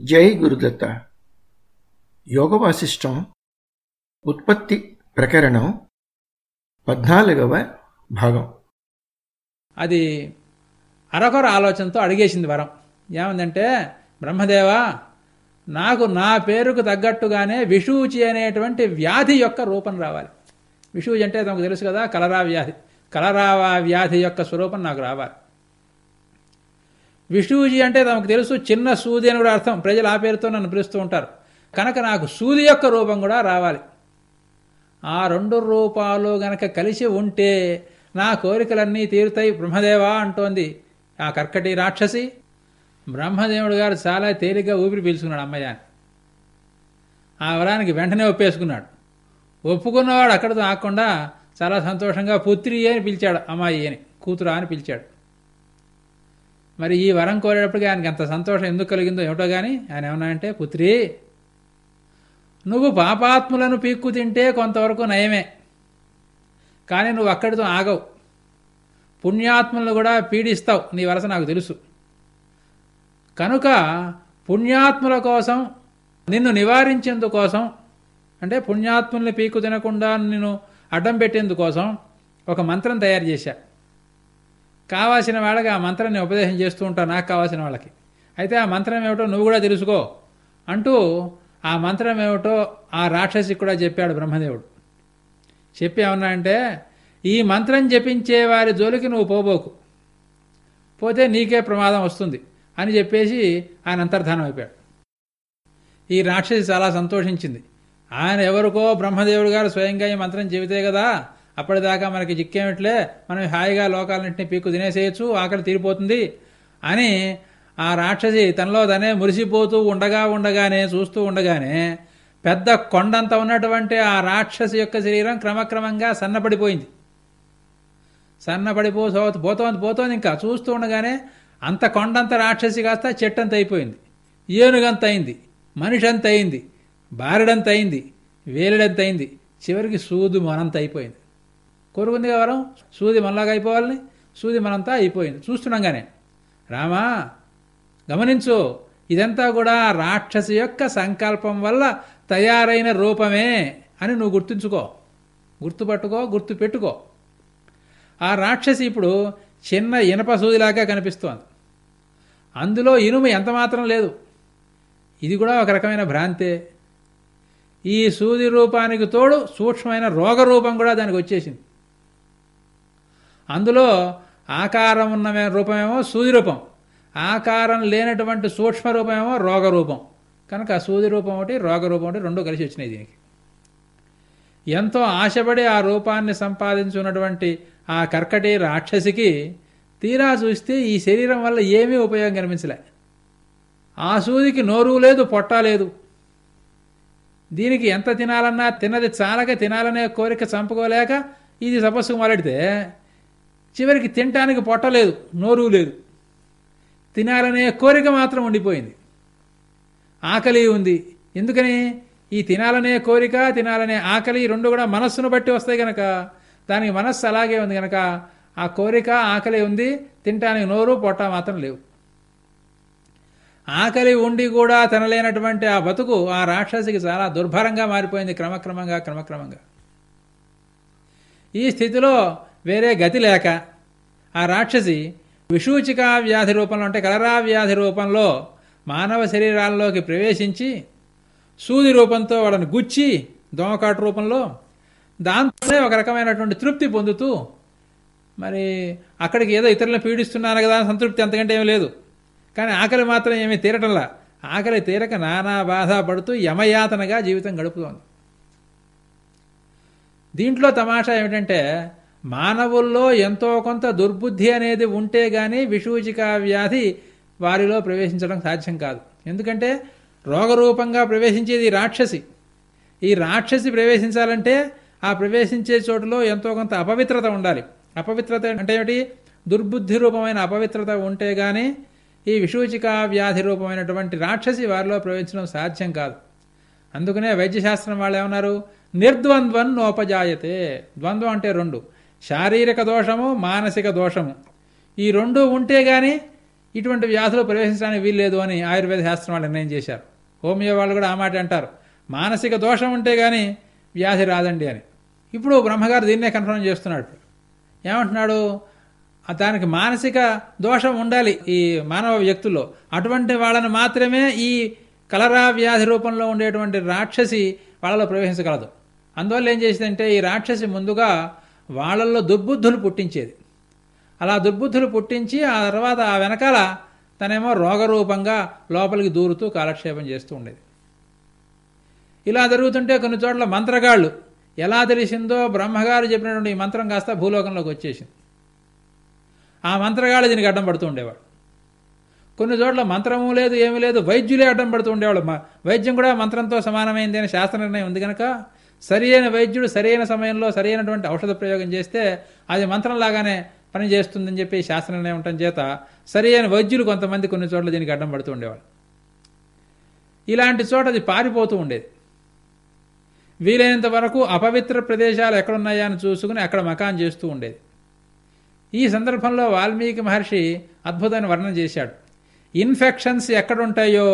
జై గురుదత్త. యోగవాసిష్టం ఉత్పత్తి ప్రకరణం పద్నాలుగవ భాగం. అది అరకొర ఆలోచనతో అడిగేసింది వరం. ఏమందంటే బ్రహ్మదేవా నాకు నా పేరుకు తగ్గట్టుగానే విషూచి అనేటువంటి వ్యాధి యొక్క రూపం రావాలి. విషూచి అంటే తమకు తెలుసు కదా కలరా వ్యాధి. కలరావా వ్యాధి యొక్క స్వరూపం నాకు రావాలి. విషూజి అంటే తమకు తెలుసు చిన్న సూది అని కూడా అర్థం. ప్రజలు ఆ పేరుతో నన్ను పిలుస్తూ ఉంటారు. కనుక నాకు సూది యొక్క రూపం కూడా రావాలి. ఆ రెండు రూపాలు గనక కలిసి ఉంటే నా కోరికలన్నీ తీరుతాయి. బ్రహ్మదేవా అంటోంది. ఆ కర్కటి రాక్షసి బ్రహ్మదేవుడు గారు చాలా తేలిగ్గా ఊపిరి పీల్చుకున్నాడు అమ్మయ్య అని. ఆ వరానికి వెంటనే ఒప్పేసుకున్నాడు. ఒప్పుకున్నవాడు అక్కడితో ఆకుండా చాలా సంతోషంగా పుత్రి అని పిలిచాడు అమ్మాయి అని కూతురా అని పిలిచాడు. మరి ఈ వరం కోరేటప్పటికి ఆయనకి అంత సంతోషం ఎందుకు కలిగిందో ఏమిటో కానీ ఆయన ఏమన్నా అంటే పుత్రి నువ్వు పాపాత్ములను పీక్కు తింటే కొంతవరకు నయమే. కానీ నువ్వు అక్కడితో ఆగవు. పుణ్యాత్మలను కూడా పీడిస్తావు. నీ వరస నాకు తెలుసు. కనుక పుణ్యాత్ముల కోసం నిన్ను నివారించేందుకోసం అంటే పుణ్యాత్ముల్ని పీకు తినకుండా నిన్ను అడ్డం పెట్టేందుకోసం ఒక మంత్రం తయారు చేశా. కావాల్సిన వాళ్ళకి ఆ మంత్రాన్ని ఉపదేశం చేస్తూ ఉంటా నాకు కావాల్సిన వాళ్ళకి. అయితే ఆ మంత్రం ఏమిటో నువ్వు కూడా తెలుసుకో అంటూ ఆ మంత్రం ఏమిటో ఆ రాక్షసి కూడా చెప్పాడు బ్రహ్మదేవుడు. చెప్పి ఏమన్నా అంటే ఈ మంత్రం జపించే వారి జోలికి నువ్వు పోబోకు. పోతే నీకే ప్రమాదం వస్తుంది అని చెప్పేసి ఆయన అంతర్ధానం అయిపోయాడు. ఈ రాక్షసి చాలా సంతోషించింది. ఆయన ఎవరికో బ్రహ్మదేవుడు గారు స్వయంగా ఈ మంత్రం చెబితే కదా అప్పటిదాకా మనకి జిక్కేమిట్లే మనం హాయిగా లోకాలన్నింటినీ పీక్కు తినేసేయచ్చు ఆకలి తీరిపోతుంది అని ఆ రాక్షసి తనలో తనే మురిసిపోతూ ఉండగా ఉండగానే చూస్తూ ఉండగానే పెద్ద కొండంత ఉన్నటువంటి ఆ రాక్షసి యొక్క శరీరం క్రమక్రమంగా సన్నపడిపోయింది. సన్నపడిపో పోతోంది పోతోంది ఇంకా. చూస్తూ ఉండగానే అంత కొండంత రాక్షసి కాస్త చెట్టంత అయిపోయింది. ఏనుగంత అయింది మనిషి అంత అయింది బారెడంత అయింది వేలెడంత అయింది. చివరికి సూదు మనంత అయిపోయింది. కోరుకుంది వరం? సూది మనలాగా అయిపోవాలని? సూది మనంతా అయిపోయింది. చూస్తున్నాగానే రామా గమనించు ఇదంతా కూడా రాక్షసి యొక్క సంకల్పం వల్ల తయారైన రూపమే అని నువ్వు గుర్తుంచుకో. గుర్తుపట్టుకో గుర్తు పెట్టుకో ఆ రాక్షసి ఇప్పుడు చిన్న ఇనప సూదిలాగా కనిపిస్తోంది. అందులో ఇనుము ఎంత మాత్రం లేదు. ఇది కూడా ఒక రకమైన భ్రాంతే. ఈ సూది రూపానికి తోడు సూక్ష్మమైన రోగ రూపం కూడా దానికి వచ్చేసింది. అందులో ఆకారం ఉన్న రూపమేమో సూదిరూపం. ఆకారం లేనటువంటి సూక్ష్మ రూపమేమో రోగ రూపం కనుక సూది రూపం ఒకటి రోగ రూపం ఒకటి రెండు కలిసి వచ్చినాయి దీనికి. ఎంతో ఆశపడి ఆ రూపాన్ని సంపాదించున్నటువంటి ఆ కర్కటి రాక్షసికి తీరా చూస్తే ఈ శరీరం వల్ల ఏమీ ఉపయోగం కనిపించలే. ఆ సూదికి నోరు లేదు పొట్ట లేదు. దీనికి ఎంత తినాలన్నా తినది చాలక తినాలనే కోరిక చంపుకోలేక ఇది తపస్సు మొదలెడితే చివరికి తినటానికి పొట్ట లేదు నోరు లేదు. తినాలనే కోరిక మాత్రం ఉండిపోయింది. ఆకలి ఉంది. ఎందుకని? ఈ తినాలనే కోరిక తినాలనే ఆకలి రెండు కూడా మనస్సును బట్టి వస్తాయి గనక. దానికి మనస్సు అలాగే ఉంది గనక ఆ కోరిక ఆకలి ఉంది తినటానికి నోరు పొట్ట మాత్రం లేవు. ఆకలి ఉండి కూడా తినలేనటువంటి ఆ బతుకు ఆ రాక్షసికి చాలా దుర్భరంగా మారిపోయింది క్రమక్రమంగా క్రమక్రమంగా. ఈ స్థితిలో వేరే గతి లేక ఆ రాక్షసి విషూచికా వ్యాధి రూపంలో అంటే కలరా వ్యాధి రూపంలో మానవ శరీరాల్లోకి ప్రవేశించి సూది రూపంతో వాళ్ళని గుచ్చి దోమకాటు రూపంలో దాంతోనే ఒక రకమైనటువంటి తృప్తి పొందుతూ మరి అక్కడికి ఏదో ఇతరులను పీడిస్తున్నాను కదా సంతృప్తి అంతకంటే ఏమీ లేదు. కానీ ఆకలి మాత్రం ఏమీ తీరటంలా. ఆకలి తీరక నానా బాధపడుతూ యమయాతనగా జీవితం గడుపుతోంది. దీంట్లో తమాషా ఏమిటంటే మానవుల్లో ఎంతో కొంత దుర్బుద్ధి అనేది ఉంటే గాని విషూచిక వ్యాధి వారిలో ప్రవేశించడం సాధ్యం కాదు. ఎందుకంటే రోగరూపంగా ప్రవేశించేది రాక్షసి. ఈ రాక్షసి ప్రవేశించాలంటే ఆ ప్రవేశించే చోటులో ఎంతో కొంత అపవిత్రత ఉండాలి. అపవిత్రత అంటే ఏమిటి? దుర్బుద్ధి రూపమైన అపవిత్రత ఉంటే గాని ఈ విషూచిక వ్యాధి రూపమైనటువంటి రాక్షసి వారిలో ప్రవేశించడం సాధ్యం కాదు. అందుకనే వైద్యశాస్త్రం వాళ్ళు ఏమన్నారు నిర్ద్వంద్వం నోపజాయతే. ద్వంద్వం అంటే రెండు. శారీరక దోషము మానసిక దోషము. ఈ రెండు ఉంటే కానీ ఇటువంటి వ్యాధులు ప్రవేశించడానికి వీల్లేదు అని ఆయుర్వేద శాస్త్రం వాళ్ళు నిర్ణయం చేశారు. హోమియో వాళ్ళు కూడా ఆ మాట అంటారు. మానసిక దోషం ఉంటే కానీ వ్యాధి రాదండి అని. ఇప్పుడు బ్రహ్మగారు దీన్నే కన్ఫర్మ్ చేస్తున్నాడు. ఏమంటున్నాడు? దానికి మానసిక దోషం ఉండాలి ఈ మానవ వ్యక్తుల్లో. అటువంటి వాళ్ళని మాత్రమే ఈ కలరా వ్యాధి రూపంలో ఉండేటువంటి రాక్షసి వాళ్ళలో ప్రవేశించగలదు. అందువల్ల ఏం చేసిందంటే ఈ రాక్షసి ముందుగా వాళ్ళల్లో దుర్బుద్ధులు పుట్టించేది. అలా దుర్బుద్ధులు పుట్టించి ఆ తర్వాత ఆ వెనకాల తనేమో రోగరూపంగా లోపలికి దూరుతూ కాలక్షేపం చేస్తూ ఉండేది. ఇలా జరుగుతుంటే కొన్ని చోట్ల మంత్రగాళ్ళు ఎలా తెలిసిందో బ్రహ్మగారు చెప్పినటువంటి ఈ మంత్రం కాస్త భూలోకంలోకి వచ్చేసింది. ఆ మంత్రగాళ్ళు దీనికి అడ్డం పడుతూ ఉండేవాడు కొన్ని చోట్ల మంత్రము లేదు ఏమీ లేదు వైద్యులే అడ్డం పడుతూ ఉండేవాళ్ళు. వైద్యం కూడా మంత్రంతో సమానమైంది అని శాస్త్ర నిర్ణయం ఉంది కనుక సరియైన వైద్యుడు సరైన సమయంలో సరైనటువంటి ఔషధ ప్రయోగం చేస్తే అది మంత్రంలాగానే పని చేస్తుందని చెప్పి శాస్త్ర నిర్ణయం ఉండటం చేత సరియైన వైద్యులు కొంతమంది కొన్ని చోట్ల దీనికి అడ్డం పడుతూ ఉండేవాళ్ళు. ఇలాంటి చోట అది పారిపోతూ ఉండేది. వీలైనంత వరకు అపవిత్ర ప్రదేశాలు ఎక్కడున్నాయా అని చూసుకుని అక్కడ మకాన్ చేస్తూ ఉండేది. ఈ సందర్భంలో వాల్మీకి మహర్షి అద్భుతమైన వర్ణన చేశాడు. ఇన్ఫెక్షన్స్ ఎక్కడుంటాయో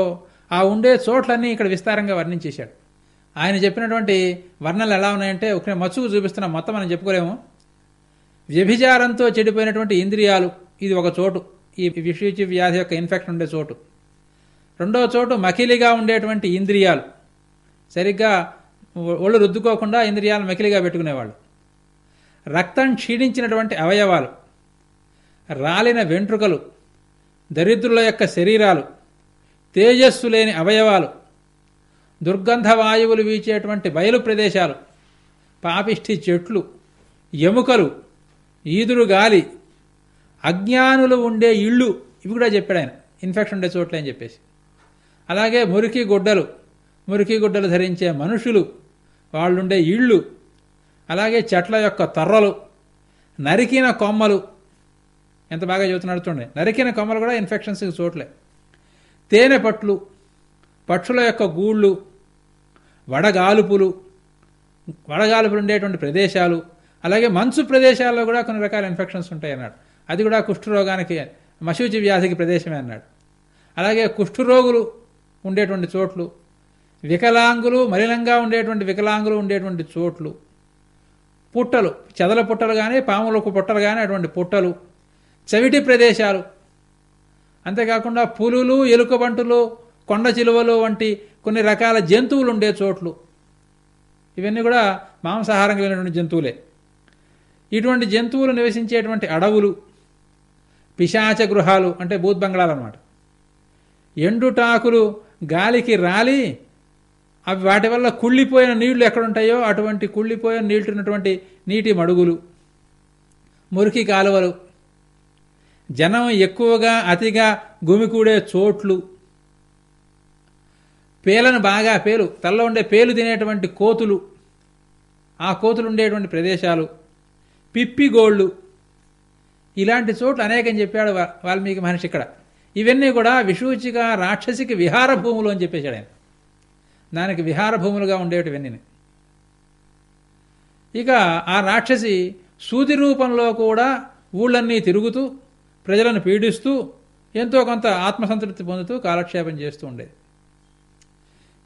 ఆ ఉండే చోట్లన్నీ ఇక్కడ విస్తారంగా వర్ణించేశాడు. ఆయన చెప్పినటువంటి వర్ణనలు ఎలా ఉన్నాయంటే ఒక మచ్చుకు చూపిస్తున్నాం మొత్తం మనం చెప్పుకోలేము. వ్యభిచారంతో చెడిపోయినటువంటి ఇంద్రియాలు ఇది ఒక చోటు. ఈ విషయుచి వ్యాధి యొక్క ఇన్ఫెక్షన్ ఉండే చోటు. రెండో చోటు మకిలిగా ఉండేటువంటి ఇంద్రియాలు. సరిగ్గా ఒళ్ళు రుద్దుకోకుండా ఇంద్రియాలు మకిలిగా పెట్టుకునేవాళ్ళు. రక్తం క్షీణించినటువంటి అవయవాలు. రాలిన వెంట్రుకలు. దరిద్రుల యొక్క శరీరాలు. తేజస్సు లేని అవయవాలు. దుర్గంధ వాయువులు వీచేటువంటి బయలు ప్రదేశాలు పాపిష్టి చెట్లు ఎముకలు ఈదురు గాలి అజ్ఞానులు ఉండే ఇళ్ళు ఇవి కూడా చెప్పాడు ఆయన. ఇన్ఫెక్షన్ ఉండే చోట్లే అని చెప్పేసి. అలాగే మురికి గుడ్డలు మురికి గుడ్డలు ధరించే మనుషులు వాళ్ళుండే ఇళ్ళు అలాగే చెట్ల యొక్క తర్రలు నరికిన కొమ్మలు. ఎంత బాగా చెబుతున్నాడు చూడండి. నరికిన కొమ్మలు కూడా ఇన్ఫెక్షన్స్కి చోట్లే. తేనె పట్లు పక్షుల యొక్క గూళ్ళు వడగాలుపులు వడగాలుపులు ఉండేటువంటి ప్రదేశాలు అలాగే మంచు ప్రదేశాల్లో కూడా కొన్ని రకాల ఇన్ఫెక్షన్స్ ఉంటాయి అన్నాడు అది కూడా కుష్ఠరోగానికి మశూచి వ్యాధికి ప్రదేశమే అన్నాడు. అలాగే కుష్ఠరోగులు ఉండేటువంటి చోట్లు వికలాంగులు మలినంగా ఉండేటువంటి వికలాంగులు ఉండేటువంటి చోట్లు పుట్టలు చెదల పుట్టలు కానీ పాములకు పుట్టలు కానీ అటువంటి పుట్టలు చవిటి ప్రదేశాలు. అంతేకాకుండా పులులు ఎలుకబంటులు కొండ చిలువలు వంటి కొన్ని రకాల జంతువులు ఉండే చోట్లు. ఇవన్నీ కూడా మాంసాహారం కలిగినటువంటి జంతువులే. ఇటువంటి జంతువులు నివసించేటువంటి అడవులు పిశాచ గృహాలు అంటే భూత్ బంగ్లాలు అనమాట ఎండుటాకులు గాలికి రాలి అవి వాటి వల్ల కుళ్ళిపోయిన నీళ్ళు ఎక్కడుంటాయో అటువంటి కుళ్ళిపోయిన నీళ్ళున్నటువంటి నీటి మడుగులు మురికి కాలువలు జనం ఎక్కువగా అతిగా గుమికూడే చోట్లు. పేలను బాగా పేలు తల్ల ఉండే పేలు తినేటువంటి కోతులు ఆ కోతులు ఉండేటువంటి ప్రదేశాలు పిప్పిగోళ్ళు ఇలాంటి చోట్లు అనేకం చెప్పాడు వాల్మీకి మహర్షి ఇక్కడ. ఇవన్నీ కూడా విషూచిక రాక్షసికి విహార భూములు అని చెప్పేశాడు ఆయన. దానికి విహార భూములుగా ఉండేటివన్నీ ఇక ఆ రాక్షసి సూది రూపంలో కూడా ఊళ్ళన్నీ తిరుగుతూ ప్రజలను పీడిస్తూ ఎంతో కొంత ఆత్మసంతృప్తి పొందుతూ కాలక్షేపం చేస్తూ ఉండేది.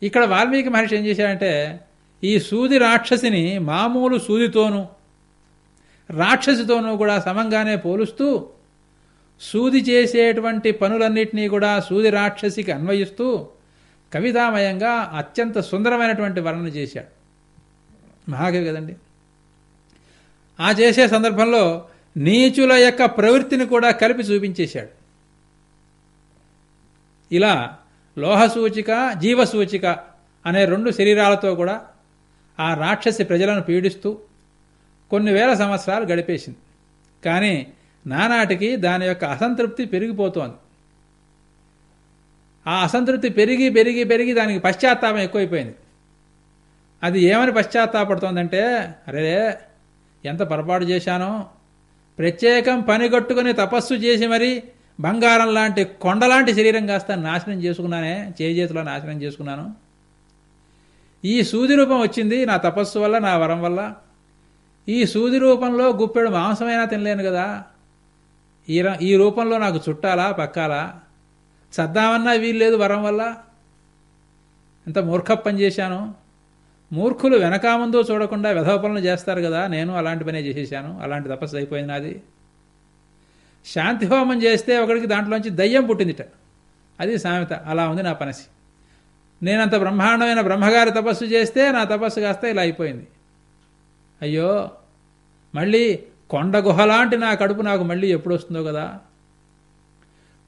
ఇక్కడ వాల్మీకి మహర్షి ఏం చేశాడంటే ఈ సూది రాక్షసిని మామూలు సూదితోనూ రాక్షసితోనూ కూడా సమంగానే పోలుస్తూ సూది చేసేటువంటి పనులన్నింటినీ కూడా సూది రాక్షసికి అన్వయిస్తూ కవితామయంగా అత్యంత సుందరమైనటువంటి వర్ణన చేశాడు. మహాకవి కదండి. ఆ చేసే సందర్భంలో నీచుల యొక్క ప్రవృత్తిని కూడా కలిపి చూపించేశాడు. ఇలా లోహసూచిక జీవసూచిక అనే రెండు శరీరాలతో కూడా ఆ రాక్షసి ప్రజలను పీడిస్తూ కొన్ని వేల సంవత్సరాలు గడిపేసింది. కానీ నానాటికి దాని యొక్క అసంతృప్తి పెరిగిపోతోంది. ఆ అసంతృప్తి పెరిగి పెరిగి పెరిగి దానికి పశ్చాత్తాపం ఎక్కువైపోయింది. అది ఏమని పశ్చాత్తాపడుతోందంటే అరే ఎంత పొరపాటు చేశానో. ప్రత్యేకం పనిగట్టుకుని తపస్సు చేసి మరి బంగారం లాంటి కొండలాంటి శరీరం కాస్త నాశనం చేసుకున్నానే చేజేతిలో నాశనం చేసుకున్నాను. ఈ సూది రూపం వచ్చింది నా తపస్సు వల్ల నా వరం వల్ల. ఈ సూది రూపంలో గుప్పెడు మాంసమైనా తినలేను కదా. ఈ ర- ఈ రూపంలో నాకు చుట్టాలా పక్కాలా? చద్దామన్నా వీలు లేదు వరం వల్ల. ఎంత మూర్ఖ పని చేశాను. మూర్ఖులు వెనక ముందు చూడకుండా వెధవ పనులు చేస్తారు కదా నేను అలాంటి పనే చేసేసాను అలాంటి తపస్సు అయిపోయింది నాది. శాంతి హోమం చేస్తే ఒకడికి దాంట్లోంచి దయ్యం పుట్టిందిట. అది సామెత. అలా ఉంది నా పనసి. నేనంత బ్రహ్మాండమైన బ్రహ్మగారి తపస్సు చేస్తే నా తపస్సు కాస్త ఇలా అయిపోయింది. అయ్యో మళ్ళీ కొండ గుహలాంటి నా కడుపు నాకు మళ్ళీ ఎప్పుడు వస్తుందో కదా?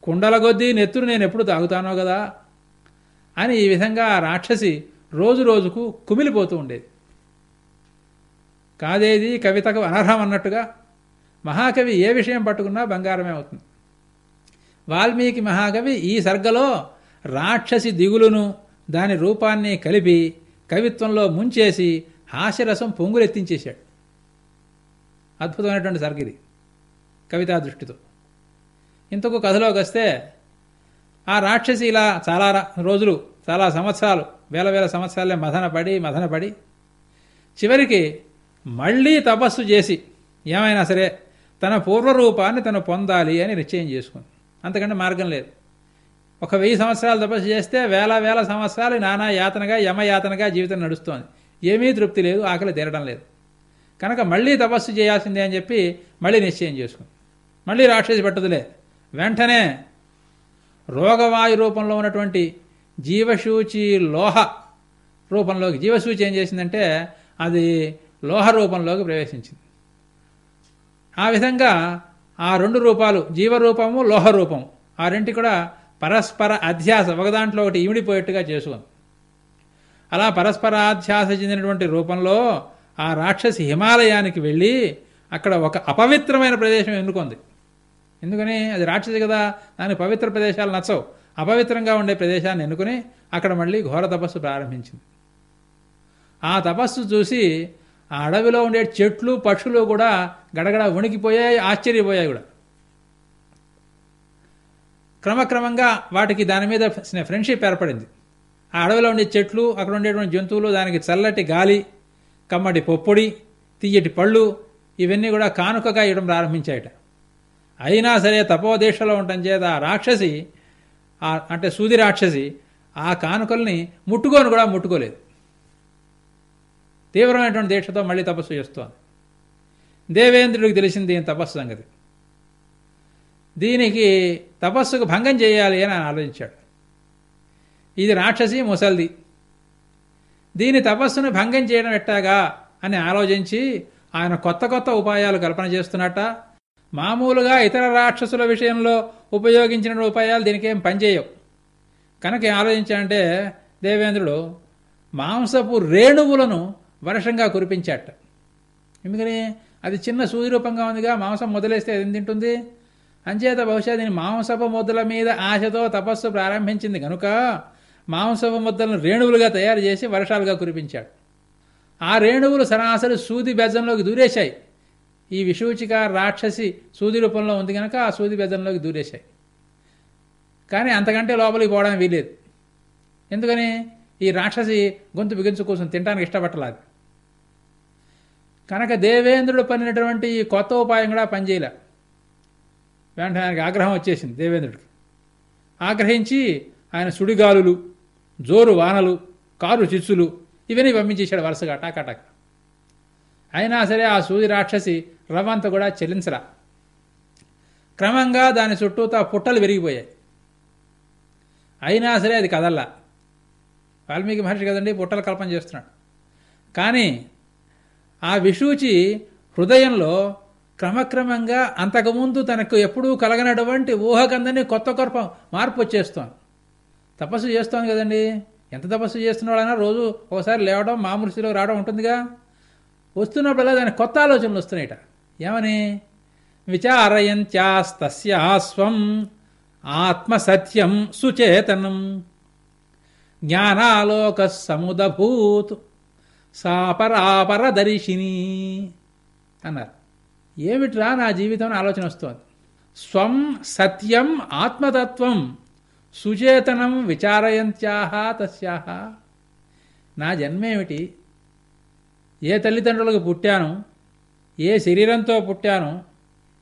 కుండల కొద్దీ నెత్తురు నేను ఎప్పుడు తాగుతానో కదా? అని ఈ విధంగా ఆ రాక్షసి రోజు రోజుకు కుమిలిపోతూ ఉండేది. కాదేది? కవితకు అనర్హం అన్నట్టుగా మహాకవి ఏ విషయం పట్టుకున్నా బంగారమే అవుతుంది. వాల్మీకి మహాకవి ఈ సర్గలో రాక్షసి దిగులును దాని రూపాన్ని కలిపి కవిత్వంలో ముంచేసి హాస్యరసం పొంగులెత్తించేశాడు. అద్భుతమైనటువంటి సర్గ ఇది కవితా దృష్టితో. ఇంతకు కథలోకి వస్తే ఆ రాక్షసి ఇలా చాలా రోజులు చాలా సంవత్సరాలు వేల వేల సంవత్సరాలే మదనపడి మదనపడి చివరికి మళ్ళీ తపస్సు చేసి ఏమైనా సరే తన పూర్వరూపాన్ని తను పొందాలి అని నిశ్చయం చేసుకుంది. అంతకంటే మార్గం లేదు. ఒక వెయ్యి సంవత్సరాలు తపస్సు చేస్తే వేల వేల సంవత్సరాలు నానా యాతనగా యమయాతనగా జీవితం నడుస్తోంది. ఏమీ తృప్తి లేదు ఆకలి తీరడం లేదు. కనుక మళ్ళీ తపస్సు చేయాల్సిందే అని చెప్పి మళ్ళీ నిశ్చయం చేసుకుంది. మళ్ళీ రాక్షసి పట్టుదలే. వెంటనే రోగవాయు రూపంలో ఉన్నటువంటి జీవశూచి లోహ రూపంలోకి జీవసూచి ఏం చేసిందంటే అది లోహ రూపంలోకి ప్రవేశించింది. ఆ విధంగా ఆ రెండు రూపాలు జీవరూపము లోహరూపము ఆ రెంటి కూడా పరస్పర అధ్యాస ఒకదాంట్లో ఒకటి ఇమిడిపోయేట్టుగా చేసుకుంది అలా పరస్పర అధ్యాస చెందినటువంటి రూపంలో ఆ రాక్షసి హిమాలయానికి వెళ్ళి అక్కడ ఒక అపవిత్రమైన ప్రదేశం ఎన్నుకుంది. ఎందుకని? అది రాక్షసి కదా దానికి పవిత్ర ప్రదేశాలు నచ్చవు. అపవిత్రంగా ఉండే ప్రదేశాన్ని ఎన్నుకుని అక్కడ మళ్ళీ ఘోర తపస్సు ప్రారంభించింది. ఆ తపస్సు చూసి ఆ అడవిలో ఉండే చెట్లు పక్షులు కూడా గడగడ వణికిపోయాయి ఆశ్చర్యపోయాయి కూడా. క్రమక్రమంగా వాటికి దాని మీద ఫ్రెండ్షిప్ ఏర్పడింది. ఆ అడవిలో ఉండే చెట్లు అక్కడ ఉండేటువంటి జంతువులు దానికి చల్లటి గాలి కమ్మటి పొప్పొడి తీయటి పళ్ళు ఇవన్నీ కూడా కానుకగా ఇవ్వడం ప్రారంభించాయట. అయినా సరే తపోదీక్షలో ఉండటం చేత ఆ రాక్షసి అంటే సూది రాక్షసి ఆ కానుకల్ని ముట్టుకొని కూడా ముట్టుకోలేదు. తీవ్రమైనటువంటి దీక్షతో మళ్ళీ తపస్సు చేస్తోంది. దేవేంద్రుడికి తెలిసింది దీని తపస్సు సంగతి. దీనికి తపస్సుకు భంగం చేయాలి అని ఆయన ఆలోచించాడు. ఇది రాక్షసి ముసల్ది. దీని తపస్సును భంగం చేయడం ఎట్టాగా అని ఆలోచించి ఆయన కొత్త కొత్త ఉపాయాలు కల్పన చేస్తున్నట్ట మామూలుగా ఇతర రాక్షసుల విషయంలో ఉపయోగించిన ఉపాయాలు దీనికేం పనిచేయవు కనుక ఏం ఆలోచించాడంటే దేవేంద్రుడు మాంసపు రేణువులను వర్షంగా కురిపించాట. ఎందుకని? అది చిన్న సూది రూపంగా ఉందిగా మాంసం మొదలేస్తే అది తింటుంది? అంచేత బహుశా దీని మాంసపు ముద్దల మీద ఆశతో తపస్సు ప్రారంభించింది కనుక మాంసపు ముద్దలను రేణువులుగా తయారు చేసి వర్షాలుగా కురిపించాడు. ఆ రేణువులు సరాసరి సూది బెజంలోకి దూరేశాయి. ఈ విషూచిక రాక్షసి సూది రూపంలో ఉంది కనుక ఆ సూది బెజంలోకి దూరేశాయి. కానీ అంతకంటే లోపలికి పోవడానికి వీలేదు ఎందుకని? ఈ రాక్షసి గొంతు బిగించు కోసం తినడానికి ఇష్టపట్టలేదు. కనుక దేవేంద్రుడు పనినటువంటి ఈ కొత్త ఉపాయం కూడా పనిచేయలే. వెంటనే ఆయనకి ఆగ్రహం వచ్చేసింది దేవేంద్రుడికి. ఆగ్రహించి ఆయన సుడిగాలులు జోరు వానలు కారు చిచ్చులు ఇవన్నీ పంపించేశాడు వరుసగా టాకాటాక. అయినా సరే ఆ సూది రాక్షసి రవ్వంత కూడా చెల్లించరా క్రమంగా దాని చుట్టూతా పుట్టలు విరిగిపోయాయి. అయినా సరే అది కదల్లా. వాల్మీకి మహర్షి కదండి పుట్టల కల్పన చేస్తున్నాడు. కానీ ఆ విషూచి హృదయంలో క్రమక్రమంగా అంతకుముందు తనకు ఎప్పుడూ కలగనటువంటి ఊహకందని కొత్త కొరప మార్పు వచ్చేస్తోంది. తపస్సు చేస్తోంది కదండి. ఎంత తపస్సు చేస్తున్నాడైనా రోజు ఒకసారి లేవడం మామూలు రావడం ఉంటుందిగా. వస్తున్నప్పుడల్లా దానికి కొత్త ఆలోచనలు వస్తున్నాయట. ఏమని? విచారయంత్యాస్తస్యాస్వం ఆత్మసత్యం సుచేతనం జ్ఞానాలోక సముదభూత్ సాపరాపరదర్శిని అన్నారు. ఏమిట్రా నా జీవితం ఆలోచన వస్తుంది. స్వం సత్యం ఆత్మతత్వం సుచేతనం విచారయంత్యాహ తస్యాహ. నా జన్మేమిటి? ఏ తల్లిదండ్రులకు పుట్టాను? ఏ శరీరంతో పుట్టాను?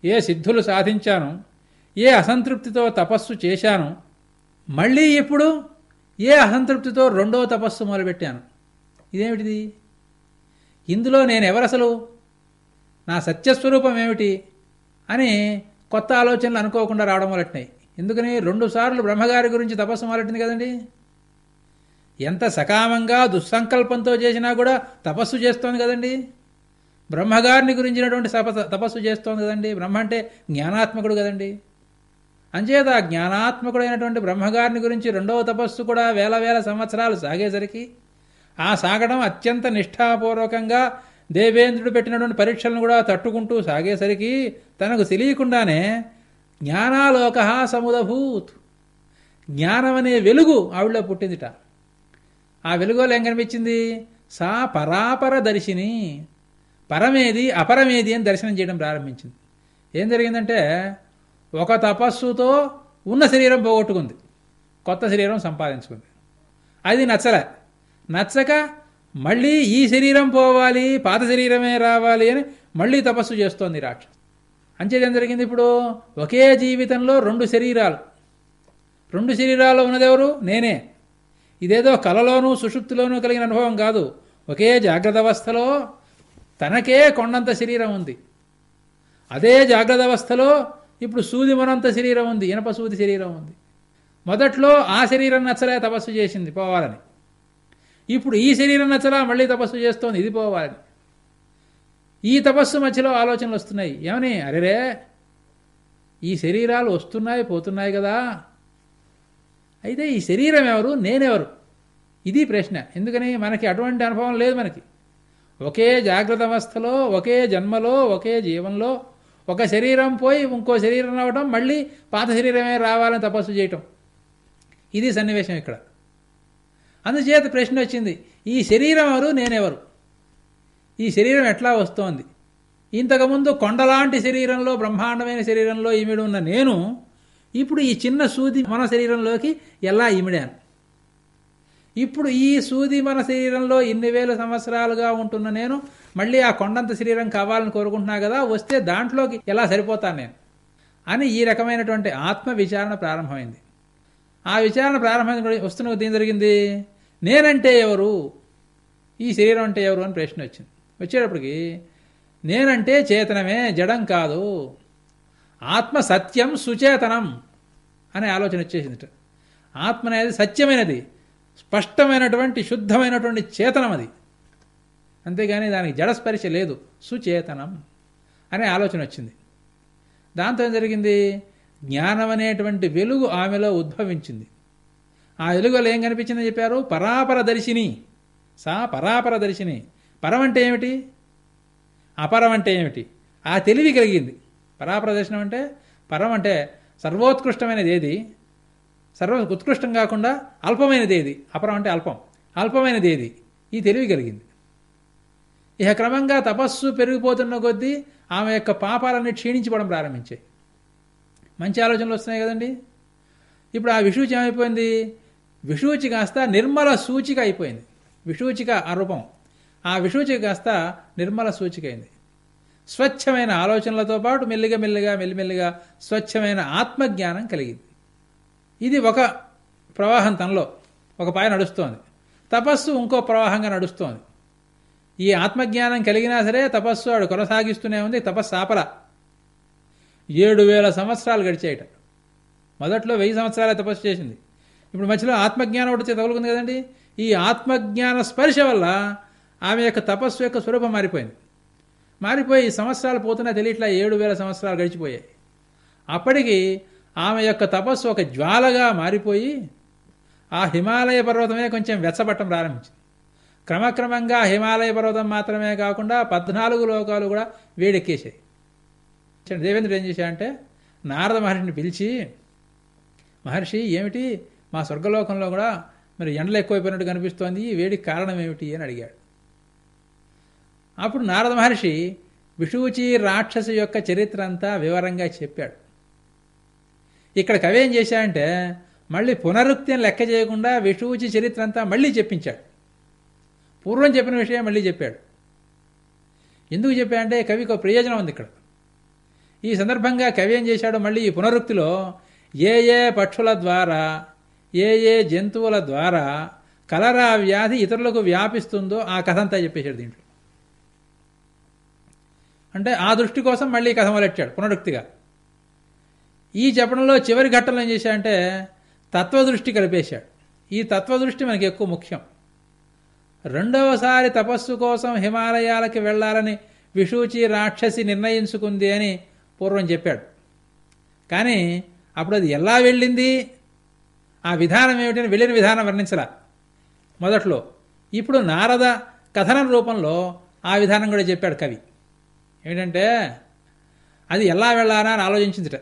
ఏ సిద్ధులు సాధించాను? ఏ అసంతృప్తితో తపస్సు చేశాను? మళ్ళీ ఇప్పుడు ఏ అసంతృప్తితో రెండో తపస్సు మొదలుపెట్టాను? ఇదేమిటిది? ఇందులో నేనెవరసలు? నా సత్యస్వరూపం ఏమిటి? అని కొత్త ఆలోచనలు అనుకోకుండా రావడం మొదలెట్టినాయి. ఎందుకని? రెండుసార్లు బ్రహ్మగారి గురించి తపస్సు మొదలెట్టింది కదండి. ఎంత సకామంగా దుస్సంకల్పంతో చేసినా కూడా తపస్సు చేస్తోంది కదండి. బ్రహ్మగారిని గురించినటువంటి తపస్సు చేస్తోంది కదండి. బ్రహ్మ అంటే జ్ఞానాత్మకుడు కదండి. అంచేత ఆ జ్ఞానాత్మకుడైనటువంటి బ్రహ్మగారిని గురించి రెండవ తపస్సు కూడా వేల వేల సంవత్సరాలు సాగేసరికి ఆ సాగడం అత్యంత నిష్ఠాపూర్వకంగా దేవేంద్రుడు పెట్టినటువంటి పరీక్షలను కూడా తట్టుకుంటూ సాగేసరికి తనకు తెలియకుండానే జ్ఞానాలోక సముదభూత్. జ్ఞానం అనే వెలుగు ఆవిడలో పుట్టిందిట. ఆ వెలుగులో ఏం కనిపించింది? సా పరాపర దర్శిని. పరమేది అపరమేది అని దర్శనం చేయడం ప్రారంభించింది. ఏం జరిగిందంటే ఒక తపస్సుతో ఉన్న శరీరం పోగొట్టుకుంది. కొత్త శరీరం సంపాదించుకుంది. అది నచ్చలే. నచ్చక మళ్ళీ ఈ శరీరం పోవాలి పాత శరీరమే రావాలి అని మళ్ళీ తపస్సు చేస్తోంది రాక్ష అంచేదేం జరిగింది ఇప్పుడు? ఒకే జీవితంలో రెండు శరీరాలు. రెండు శరీరాలు ఉన్నదెవరు నేనే. ఇదేదో కలలోనూ సుషుప్తిలోనూ కలిగిన అనుభవం కాదు. ఒకే జాగ్రత్త అవస్థలో తనకే కొండంత శరీరం ఉంది. అదే జాగ్రత్త అవస్థలో ఇప్పుడు సూది మనంత శరీరం ఉంది ఇనప సూది శరీరం ఉంది. మొదట్లో ఆ శరీరం నచ్చలే తపస్సు చేసింది పోవాలని. ఇప్పుడు ఈ శరీరం నచ్చలా మళ్ళీ తపస్సు చేస్తోంది ఇది పోవాలని ఈ తపస్సు మధ్యలో ఆలోచనలు వస్తున్నాయి. ఏమని? అరేరే ఈ శరీరాలు వస్తున్నాయి పోతున్నాయి కదా. అయితే ఈ శరీరం ఎవరు? నేనెవరు? ఇది ప్రశ్న. ఎందుకని? మనకి అటువంటి అనుభవం లేదు మనకి. ఒకే జాగ్రత్త అవస్థలో ఒకే జన్మలో ఒకే జీవంలో ఒక శరీరం పోయి ఇంకో శరీరం రావడం మళ్ళీ పాత శరీరమే రావాలని తపస్సు చేయటం. ఇది సన్నివేశం ఇక్కడ. అందుచేత ప్రశ్న వచ్చింది ఈ శరీరం ఎవరు? నేనెవరు? ఈ శరీరం ఎట్లా వస్తోంది? ఇంతకుముందు కొండలాంటి శరీరంలో బ్రహ్మాండమైన శరీరంలో ఈమెడు ఉన్న నేను ఇప్పుడు ఈ చిన్న సూది మన శరీరంలోకి ఎలా ఈమిడాను? ఇప్పుడు ఈ సూది మన శరీరంలో ఇన్ని వేల సంవత్సరాలుగా ఉంటున్న నేను మళ్ళీ ఆ కొండంత శరీరం కావాలని కోరుకుంటున్నా కదా వస్తే దాంట్లోకి ఎలా సరిపోతాను నేను? అని ఈ రకమైనటువంటి ఆత్మ విచారణ ప్రారంభమైంది. ఆ విచారణ ప్రారంభమైన వస్తున్న దీని జరిగింది? నేనంటే ఎవరు? ఈ శరీరం అంటే ఎవరు అని ప్రశ్న వచ్చింది. వచ్చేటప్పటికి నేనంటే చేతనమే జడం కాదు. ఆత్మ సత్యం సుచేతనం అనే ఆలోచన వచ్చేసింది ఆత్మ అనేది సత్యమైనది స్పష్టమైనటువంటి శుద్ధమైనటువంటి చేతనం అది. అంతేగాని దానికి జడస్పరిశ లేదు సుచేతనం అనే ఆలోచన వచ్చింది. దాంతో ఏం జరిగింది? జ్ఞానం అనేటువంటి వెలుగు ఆమెలో ఉద్భవించింది. ఆ వెలుగులో ఏం కనిపించిందని చెప్పారు? పరాపర దర్శిని సా పరాపర దర్శిని పరం అంటే ఏమిటి? అపరం అంటే ఏమిటి ఆ తెలివి కలిగింది. పరాపర దర్శనం అంటే పరం అంటే సర్వోత్కృష్టమైనది ఏది? సర్వ ఉత్కృష్టం కాకుండా అల్పమైనది ఏది? అపరం అంటే అల్పం. అల్పమైనది ఏది? ఈ తెలివి కలిగింది. ఇక క్రమంగా తపస్సు పెరిగిపోతున్న కొద్దీ ఆమె యొక్క పాపాలన్నీ క్షీణించిపోవడం ప్రారంభించాయి. మంచి ఆలోచనలు వస్తున్నాయి కదండి. ఇప్పుడు ఆ విషూచి ఏమైపోయింది? విషూచి కాస్త నిర్మల సూచిక అయిపోయింది. విషూచిక ఆ రూపం ఆ విషూచిక కాస్త నిర్మల సూచిక అయింది. స్వచ్ఛమైన ఆలోచనలతో పాటు మెల్లిగా మెల్లిగా మెల్లిమెల్లిగా స్వచ్ఛమైన ఆత్మజ్ఞానం కలిగింది. ఇది ఒక ప్రవాహం తనలో. ఒక పాయ నడుస్తోంది. తపస్సు ఇంకో ప్రవాహంగా నడుస్తోంది. ఈ ఆత్మజ్ఞానం కలిగినా సరే తపస్సు ఆడు కొనసాగిస్తూనే ఉంది. తపస్సు ఆపల. ఏడు వేల సంవత్సరాలు గడిచేయట. మొదట్లో వెయ్యి సంవత్సరాలే తపస్సు చేసింది. ఇప్పుడు మధ్యలో ఆత్మజ్ఞానం ఒకటి తగులుకుంది కదండి. ఈ ఆత్మజ్ఞాన స్పర్శ వల్ల ఆమె యొక్క తపస్సు యొక్క స్వరూపం మారిపోయింది. మారిపోయి సంవత్సరాలు పోతున్నా తెలియట్లా ఏడు వేల సంవత్సరాలు గడిచిపోయాయి. అప్పటికి ఆమె యొక్క తపస్సు ఒక జ్వాలగా మారిపోయి ఆ హిమాలయ పర్వతమే కొంచెం వెచ్చబట్టం ప్రారంభించింది. క్రమక్రమంగా హిమాలయ పర్వతం మాత్రమే కాకుండా పద్నాలుగు లోకాలు కూడా వేడెక్కేసాయి దేవేంద్రుడు ఏం చేశాడంటే నారద మహర్షిని పిలిచి మహర్షి ఏమిటి? మా స్వర్గలోకంలో కూడా మరి ఎండలు ఎక్కువైపోయినట్టు కనిపిస్తోంది. వేడికి కారణం ఏమిటి అని అడిగాడు. అప్పుడు నారద మహర్షి విషూచి రాక్షసు యొక్క చరిత్ర అంతా వివరంగా చెప్పాడు. ఇక్కడ కవి ఏం చేశాడంటే మళ్ళీ పునరుక్తిని లెక్క చేయకుండా విషూచి చరిత్ర అంతా మళ్ళీ చెప్పించాడు. పూర్వం చెప్పిన విషయం మళ్ళీ చెప్పాడు. ఎందుకు చెప్పాడంటే కవికి ఒక ప్రయోజనం ఉంది ఇక్కడ. ఈ సందర్భంగా కవి ఏం చేశాడు మళ్ళీ ఈ పునరుక్తిలో ఏ ఏ పక్షుల ద్వారా ఏ ఏ జంతువుల ద్వారా కలరా వ్యాధి ఇతరులకు వ్యాపిస్తుందో ఆ కథ అంతా చెప్పేశాడు దీంట్లో. అంటే ఆ దృష్టి కోసం మళ్ళీ కథ మొదలెట్టాడు పునరుక్తిగా. ఈ చెప్పడంలో చివరి ఘట్టంలో ఏం చేశాడంటే తత్వదృష్టి కలిపేశాడు. ఈ తత్వదృష్టి మనకి ఎక్కువ ముఖ్యం. రెండవసారి తపస్సు కోసం హిమాలయాలకి వెళ్ళాలని విషూచి రాక్షసి నిర్ణయించుకుంది అని పూర్వం చెప్పాడు. కానీ అప్పుడు అది ఎలా వెళ్ళింది? ఆ విధానం ఏమిటని వెళ్ళిన విధానం వర్ణించలా. మొదట్లో ఇప్పుడు నారద కథనం రూపంలో ఆ విధానం కూడా చెప్పాడు కవి. ఏంటంటే అది ఎలా వెళ్ళాలా అని ఆలోచించిందిట.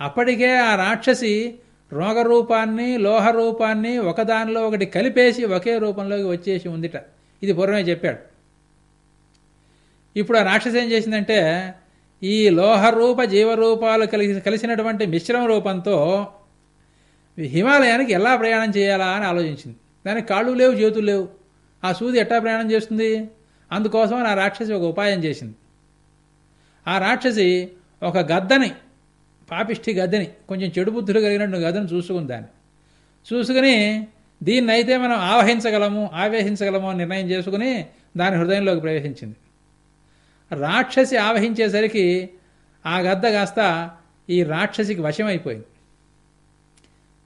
అప్పటికే ఆ రాక్షసి రోగరూపాన్ని లోహ రూపాన్ని ఒకదానిలో ఒకటి కలిపేసి ఒకే రూపంలోకి వచ్చేసి ఉందిట. ఇది పూర్వమే చెప్పాడు. ఇప్పుడు ఆ రాక్షసి ఏం చేసిందంటే ఈ లోహరూప జీవరూపాలు కలిసి కలిసినటువంటి మిశ్రమ రూపంతో హిమాలయానికి ఎలా ప్రయాణం చేయాలా అని ఆలోచించింది. దానికి కాళ్ళు లేవు చేతులు లేవు. ఆ సూది ఎట్టా ప్రయాణం చేస్తుంది? అందుకోసం ఆ రాక్షసి ఒక ఉపాయం చేసింది. ఆ రాక్షసి ఒక గద్దని పాపిష్టి గద్దని కొంచెం చెడు బుద్ధులు కలిగినట్టు గద్దని చూసుకుని దాన్ని. చూసుకుని దీన్ని అయితే మనం ఆవహించగలము ఆవేశించగలము అని నిర్ణయం చేసుకుని దాని హృదయంలోకి ప్రవేశించింది. రాక్షసి ఆవహించేసరికి ఆ గద్ద కాస్త ఈ రాక్షసికి వశమైపోయింది.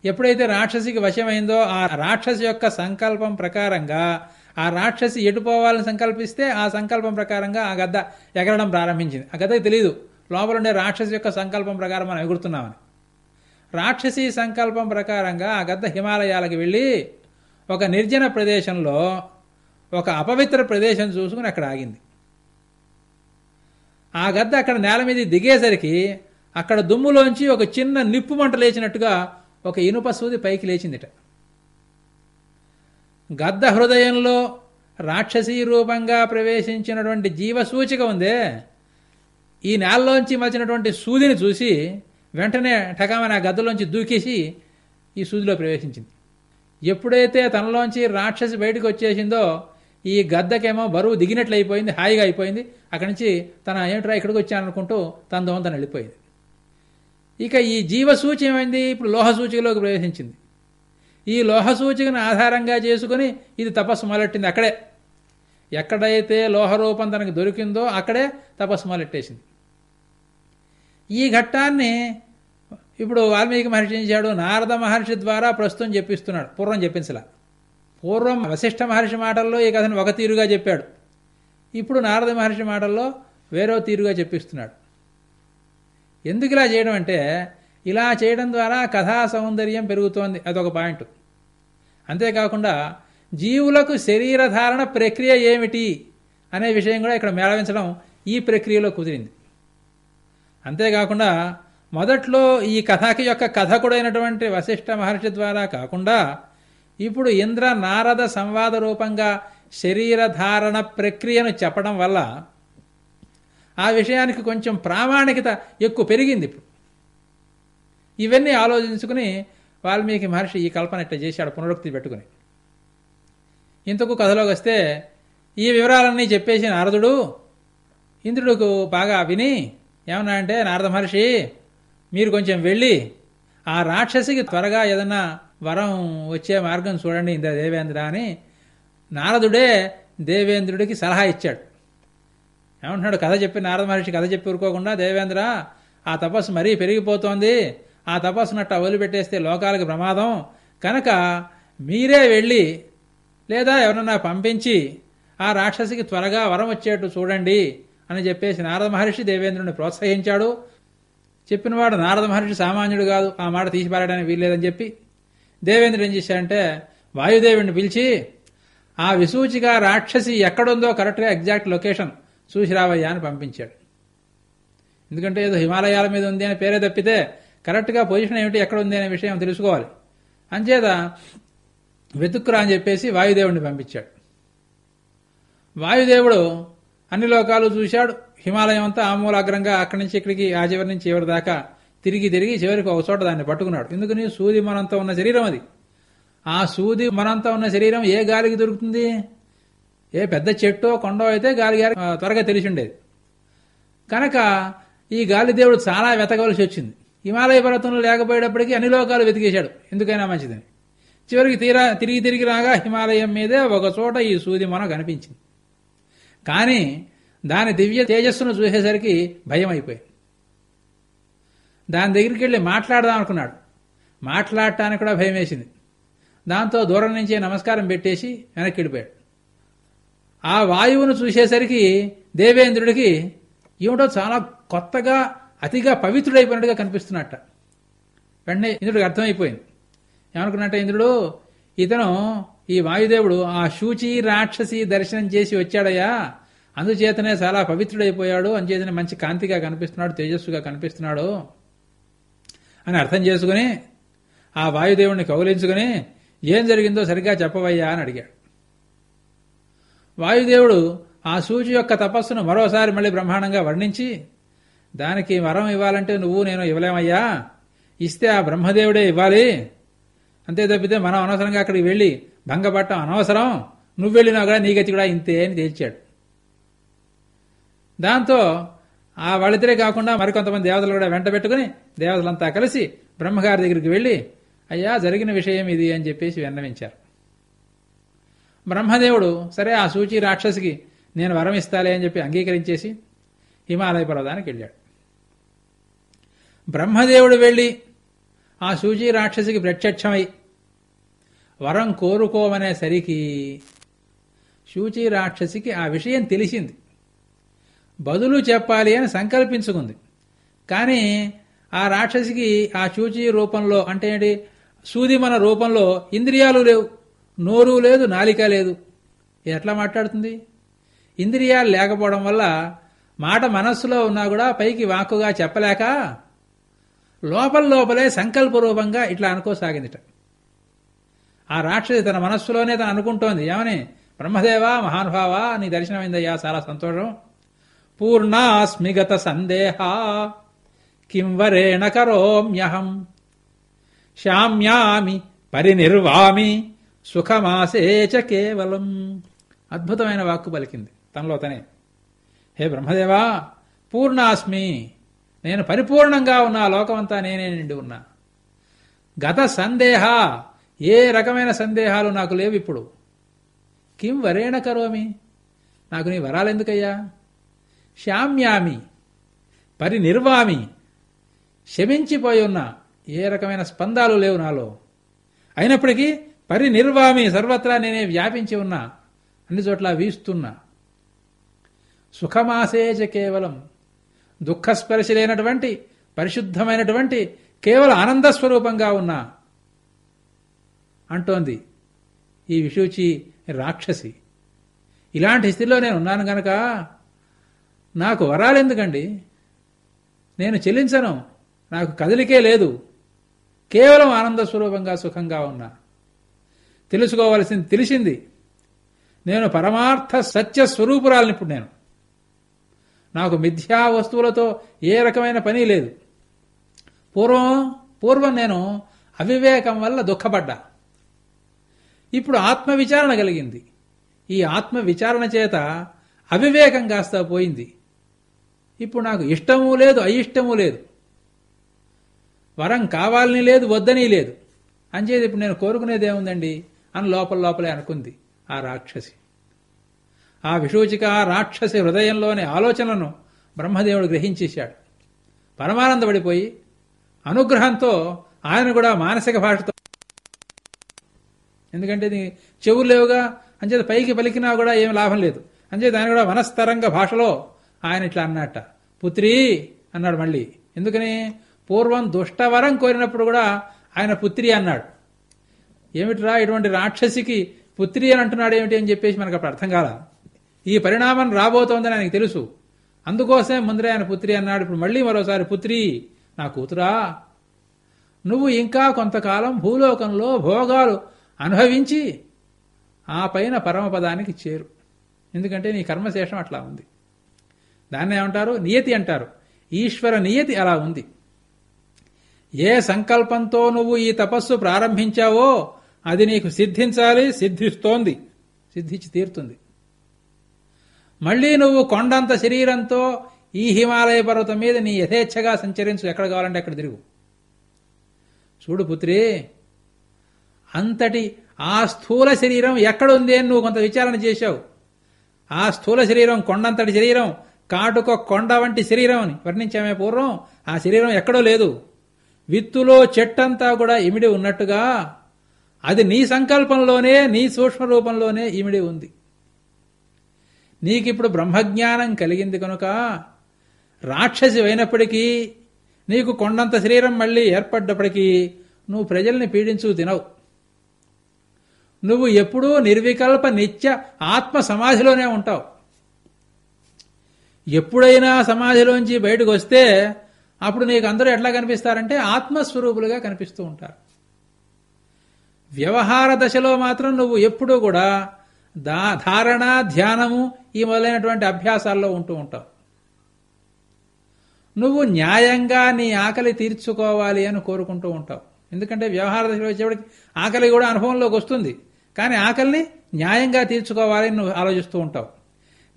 ఎప్పుడైతే రాక్షసికి వశమైందో ఆ రాక్షసి యొక్క సంకల్పం ప్రకారంగా ఆ రాక్షసి ఎటుపోవాలని సంకల్పిస్తే ఆ సంకల్పం ప్రకారంగా ఆ గద్ద ఎగరడం ప్రారంభించింది. ఆ గద్దకి తెలియదు లోపల ఉండే రాక్షసి యొక్క సంకల్పం ప్రకారం మనం ఎగురుతున్నామని. రాక్షసి సంకల్పం ప్రకారంగా ఆ గద్ద హిమాలయాలకు వెళ్ళి ఒక నిర్జన ప్రదేశంలో ఒక అపవిత్ర ప్రదేశం చూసుకుని అక్కడ ఆగింది. ఆ గద్ద అక్కడ నేల మీద దిగేసరికి అక్కడ దుమ్ములోంచి ఒక చిన్న నిప్పు మంట లేచినట్టుగా ఒక ఇనుప సూది పైకి లేచిందిట. గద్ద హృదయంలో రాక్షసీ రూపంగా ప్రవేశించినటువంటి జీవసూచిక ఉందే. ఈ నేలలోంచి మలిచినటువంటి సూదిని చూసి వెంటనే ఠకామని ఆ గద్దలోంచి దూకేసి ఈ సూదిలో ప్రవేశించింది. ఎప్పుడైతే తనలోంచి రాక్షసి బయటకు వచ్చేసిందో ఈ గద్దకేమో బరువు దిగినట్లు అయిపోయింది హాయిగా అయిపోయింది. అక్కడి నుంచి తన ఏమిట్రా ఇక్కడికి వచ్చాననుకుంటూ తన దోమ తను వెళ్ళిపోయింది. ఇక ఈ జీవసూచి ఏమైంది ఇప్పుడు లోహసూచికలోకి ప్రవేశించింది. ఈ లోహసూచికను ఆధారంగా చేసుకుని ఇది తపస్సు మొదలెట్టింది అక్కడే. ఎక్కడైతే లోహరూపం తనకు దొరికిందో అక్కడే తపస్సు మొదలెట్టేసింది. ఈ ఘట్టాన్ని ఇప్పుడు వాల్మీకి మహర్షి చేశాడు? నారద మహర్షి ద్వారా ప్రస్తుతం చెప్పిస్తున్నాడు. పూర్వం చెప్పించలా. పూర్వం వశిష్ఠ మహర్షి మాటల్లో ఈ కథను ఒక తీరుగా చెప్పాడు. ఇప్పుడు నారద మహర్షి మాటల్లో వేరో తీరుగా చెప్పిస్తున్నాడు. ఎందుకు ఇలా చేయడం అంటే ఇలా చేయడం ద్వారా కథా సౌందర్యం పెరుగుతోంది. అదొక పాయింట్. అంతేకాకుండా జీవులకు శరీరధారణ ప్రక్రియ ఏమిటి అనే విషయం కూడా ఇక్కడ మేళవించడం ఈ ప్రక్రియలో కుదిరింది. అంతేకాకుండా మొదట్లో ఈ కథకి యొక్క కథకుడైనటువంటి వశిష్ఠ మహర్షి ద్వారా కాకుండా ఇప్పుడు ఇంద్ర నారద సంవాద రూపంగా శరీరధారణ ప్రక్రియను చెప్పడం వల్ల ఆ విషయానికి కొంచెం ప్రామాణికత ఎక్కువ పెరిగింది ఇప్పుడు. ఇవన్నీ ఆలోచించుకుని వాల్మీకి మహర్షి ఈ కల్పన ఇట్లా చేశాడు పునరుక్తి పెట్టుకుని. ఇంతకు కథలోకి వస్తే ఈ వివరాలన్నీ చెప్పేసి నారదుడు ఇంద్రుడికి బాగా విని ఏమన్నా అంటే నారద మహర్షి మీరు కొంచెం వెళ్ళి ఆ రాక్షసికి త్వరగా ఏదన్నా వరం వచ్చే మార్గం చూడండి ఇంద్ర దేవేంద్ర అని నారదుడే దేవేంద్రుడికి సలహా ఇచ్చాడు. ఏమంటున్నాడు? కథ చెప్పి నారద మహర్షి కథ చెప్పి ఊరుకోకుండా దేవేంద్ర ఆ తపస్సు మరీ పెరిగిపోతోంది. ఆ తపస్సునట్ట వదిలిపెట్టేస్తే లోకాలకు ప్రమాదం. కనుక మీరే వెళ్ళి లేదా ఎవరన్నా పంపించి ఆ రాక్షసికి త్వరగా వరం వచ్చేట్టు చూడండి అని చెప్పేసి నారద మహర్షి దేవేంద్రుని ప్రోత్సహించాడు. చెప్పినవాడు నారద మహర్షి సామాన్యుడు కాదు ఆ మాట తీసిపారడానికి వీల్లేదని చెప్పి. దేవేంద్రుడు ఏం చేశాడంటే వాయుదేవుడిని పిలిచి ఆ విసూచిగా రాక్షసి ఎక్కడుందో కరెక్ట్గా ఎగ్జాక్ట్ లొకేషన్ చూసి రావయ్యా అని పంపించాడు. ఎందుకంటే ఏదో హిమాలయాల మీద ఉంది అని పేరే తప్పితే కరెక్ట్గా పొజిషన్ ఏమిటి ఎక్కడ ఉంది అనే విషయం తెలుసుకోవాలి. అంచేత వెతుక్కురా అని చెప్పేసి వాయుదేవుడిని పంపించాడు. వాయుదేవుడు అన్ని లోకాలు చూశాడు. హిమాలయం అంతా ఆమూలాగ్రంగా అక్కడి నుంచి ఇక్కడికి ఆ చివరి నుంచి చివరి దాకా తిరిగి తిరిగి చివరికి ఒక చోట దాన్ని పట్టుకున్నాడు. ఎందుకని? సూది మనంతో ఉన్న శరీరం అది. ఆ సూది మనంతా ఉన్న శరీరం ఏ గాలికి దొరుకుతుంది? ఏ పెద్ద చెట్టో కొండో అయితే గాలి గారి త్వరగా తెలిసిండేది. కనుక ఈ గాలిదేవుడు చాలా వెతకవలసి వచ్చింది. హిమాలయ పర్వతంలో లేకపోయేటప్పటికీ అన్ని లోకాలు వెతికేశాడు. ఎందుకైనా మంచిదని. చివరికి తీరా తిరిగి తిరిగి రాగా హిమాలయం మీదే ఒక చోట ఈ సూది మన కనిపించింది. కానీ దాని దివ్య తేజస్సును చూసేసరికి భయం అయిపోయింది దాని దగ్గరికి వెళ్ళి మాట్లాడదాం అనుకున్నాడు. మాట్లాడటానికి కూడా భయం వేసింది దాంతో దూరం నుంచే నమస్కారం పెట్టేసి వెనక్కి వెళ్ళిపోయాడు. ఆ వాయువును చూసేసరికి దేవేంద్రుడికి ఏమిటో చాలా కొత్తగా అతిగా పవిత్రుడైపోయినట్టుగా కనిపిస్తున్నట్ట. వెంటనే ఇంద్రుడికి అర్థమైపోయింది. ఏమనుకున్నట్ట ఇంద్రుడు? ఇతను ఈ వాయుదేవుడు ఆ శూచి రాక్షసి దర్శనం చేసి వచ్చాడయ్యా. అందుచేతనే చాలా పవిత్రుడైపోయాడు. అందుచేతనే మంచి కాంతిగా కనిపిస్తున్నాడు తేజస్సుగా కనిపిస్తున్నాడు అని అర్థం చేసుకుని ఆ వాయుదేవుడిని కౌలించుకుని ఏం జరిగిందో సరిగ్గా చెప్పవయ్యా అని అడిగాడు. వాయుదేవుడు ఆ సూచి యొక్క తపస్సును మరోసారి మళ్ళీ బ్రహ్మాండంగా వర్ణించి దానికి వరం ఇవ్వాలంటే నువ్వు నేను ఇవ్వలేమయ్యా. ఇస్తే ఆ బ్రహ్మదేవుడే ఇవ్వాలి. అంతే తప్పితే మనం అనవసరంగా అక్కడికి వెళ్ళి భంగపట్టం అనవసరం. నువ్వు వెళ్ళినా కూడా నీ గతి కూడా ఇంతే అని తేల్చాడు. దాంతో ఆ వాళ్ళిద్దరే కాకుండా మరికొంతమంది దేవతలు కూడా వెంట పెట్టుకుని దేవతలంతా కలిసి బ్రహ్మగారి దగ్గరికి వెళ్ళి అయ్యా జరిగిన విషయం ఇది అని చెప్పేసి విన్నవించారు. బ్రహ్మదేవుడు సరే ఆ సూచి రాక్షసికి నేను వరం ఇస్తాలే అని చెప్పి అంగీకరించేసి హిమాలయ పర్వతానికి వెళ్ళాడు. బ్రహ్మదేవుడు వెళ్ళి ఆ సూచి రాక్షసికి ప్రత్యక్షమై వరం కోరుకోమనేసరికి సూచి రాక్షసికి ఆ విషయం తెలిసింది. బదులు చెప్పాలి అని సంకల్పించుకుంది. కానీ ఆ రాక్షసికి ఆ సూచి రూపంలో అంటే ఏంటి? సూదిమన రూపంలో ఇంద్రియాలు లేవు. నోరు లేదు నాలిక లేదు. ఎట్లా మాట్లాడుతుంది? ఇంద్రియాలు లేకపోవడం వల్ల మాట మనస్సులో ఉన్నా కూడా పైకి వాక్కుగా చెప్పలేక లోపల లోపలే సంకల్పరూపంగా ఇట్లా అనుకోసాగిందిట. ఆ రాక్షసి తన మనస్సులోనే తను అనుకుంటోంది ఏమని? బ్రహ్మదేవా మహానుభావా నీ దర్శనమైందయ్యా చాలా సంతోషం. పూర్ణాస్మిగత సందేహ కింవరేణ కరోమ్యహం. శామ్యామి పరినిర్వామి సుఖమాసేచ కేవలం. అద్భుతమైన వాక్కు పలికింది. తనలో తనే హే బ్రహ్మదేవా పూర్ణాస్మి నేను పరిపూర్ణంగా ఉన్నా లోకమంతా నేనే నిండి ఉన్నా. గత సందేహ ఏ రకమైన సందేహాలు నాకు లేవు ఇప్పుడు. కిం వరేణ కరోమి? నాకు నీ వరాలెందుకయ్యా శామ్యామి పరినిర్వామి శమించిపోయి ఉన్నా ఏ రకమైన స్పందాలు లేవు నాలో. అయినప్పటికీ పరినిర్వామి సర్వత్రా నేనే వ్యాపించి ఉన్నా అన్ని చోట్ల వీస్తున్నా. సుఖమాసేచ కేవలం దుఃఖస్పర్శ లేనటువంటి పరిశుద్ధమైనటువంటి కేవల ఆనంద స్వరూపంగా ఉన్నా అంటోంది ఈ విషూచి రాక్షసి. ఇలాంటి స్థితిలో నేను ఉన్నాను గనక నాకు వరాలు ఎందుకండి? నేను చెల్లించను నాకు కదలికే లేదు. కేవలం ఆనంద స్వరూపంగా సుఖంగా ఉన్నా. తెలుసుకోవలసింది తెలిసింది. నేను పరమార్థ సత్య స్వరూపురాలని ఇప్పుడు నేను. నాకు మిథ్యా వస్తువులతో ఏ రకమైన పని లేదు. పూర్వం పూర్వం నేను అవివేకం వల్ల దుఃఖపడ్డా. ఇప్పుడు ఆత్మ విచారణ కలిగింది. ఈ ఆత్మ విచారణ చేత అవివేకం కాస్త పోయింది. ఇప్పుడు నాకు ఇష్టము లేదు అయిష్టము లేదు. వరం కావాలని లేదు వద్దని లేదు. అంచేది ఇప్పుడు నేను కోరుకునేది ఏముందండి? అని లోపల లోపలే అనుకుంది ఆ రాక్షసి. ఆ విషూచిక రాక్షసి హృదయంలోని ఆలోచనలను బ్రహ్మదేవుడు గ్రహించేశాడు. పరమానందపడిపోయి అనుగ్రహంతో ఆయన కూడా మానసిక భాషతో ఎందుకంటే ఇది చెవులు లేవుగా అంచేత పైకి పలికినా కూడా ఏం లాభం లేదు. అంచేత ఆయన కూడా వనస్తరంగ భాషలో ఆయన ఇట్లా అన్నట్ట. పుత్రి అన్నాడు మళ్ళీ. ఎందుకని? పూర్వం దుష్టవరం కోరినప్పుడు కూడా ఆయన పుత్రి అన్నాడు. ఏమిట్రా ఇటువంటి రాక్షసికి పుత్రి అని అంటున్నాడు ఏమిటి అని చెప్పేసి మనకు అప్పుడు అర్థం కాల. ఈ పరిణామం రాబోతోందని ఆయనకు తెలుసు. అందుకోసమే ముందరే ఆయన పుత్రి అన్నాడు. ఇప్పుడు మళ్ళీ మరోసారి పుత్రి నా కూతురా నువ్వు ఇంకా కొంతకాలం భూలోకంలో భోగాలు అనుభవించి ఆ పైన పరమపదానికి చేరు. ఎందుకంటే నీ కర్మశేషం అట్లా ఉంది. దాన్ని ఏమంటారు? నియతి అంటారు. ఈశ్వర నియతి అలా ఉంది. ఏ సంకల్పంతో నువ్వు ఈ తపస్సు ప్రారంభించావో అది నీకు సిద్ధించాలి సిద్ధిస్తోంది. సిద్ధించి తీరుతుంది. మళ్ళీ నువ్వు కొండంత శరీరంతో ఈ హిమాలయ పర్వతం మీద నీ యథేచ్ఛగా సంచరించు. ఎక్కడ కావాలంటే అక్కడ తిరుగు. చూడు పుత్రి అంతటి ఆ స్థూల శరీరం ఎక్కడుంది అని నువ్వు కొంత విచారణ చేశావు. ఆ స్థూల శరీరం కొండంతటి శరీరం కాటుక కొండ వంటి శరీరం అని వర్ణించామే పూర్వం. ఆ శరీరం ఎక్కడో లేదు. విత్తులో చెట్టంతా కూడా ఇమిడి ఉన్నట్టుగా అది నీ సంకల్పంలోనే నీ సూక్ష్మ రూపంలోనే ఈమిడి ఉంది. నీకిప్పుడు బ్రహ్మజ్ఞానం కలిగింది కనుక రాక్షసి అయినప్పటికీ నీకు కొండంత శరీరం మళ్ళీ ఏర్పడ్డప్పటికీ నువ్వు ప్రజల్ని పీడించు తినవు. నువ్వు ఎప్పుడూ నిర్వికల్ప నిత్య ఆత్మ సమాధిలోనే ఉంటావు. ఎప్పుడైనా సమాధిలోంచి బయటకు వస్తే అప్పుడు నీకు అందరూ ఎట్లా కనిపిస్తారంటే ఆత్మస్వరూపులుగా కనిపిస్తూ ఉంటారు. వ్యవహార దశలో మాత్రం నువ్వు ఎప్పుడూ కూడా దా ధారణ ధ్యానము ఈ మొదలైనటువంటి అభ్యాసాల్లో ఉంటూ ఉంటావు. నువ్వు న్యాయంగా నీ ఆకలి తీర్చుకోవాలి అని కోరుకుంటూ ఉంటావు. ఎందుకంటే వ్యవహార దశలో వచ్చేవాడికి ఆకలి కూడా అనుభవంలోకి వస్తుంది. కానీ ఆకలిని న్యాయంగా తీర్చుకోవాలని నువ్వు ఆలోచిస్తూ ఉంటావు.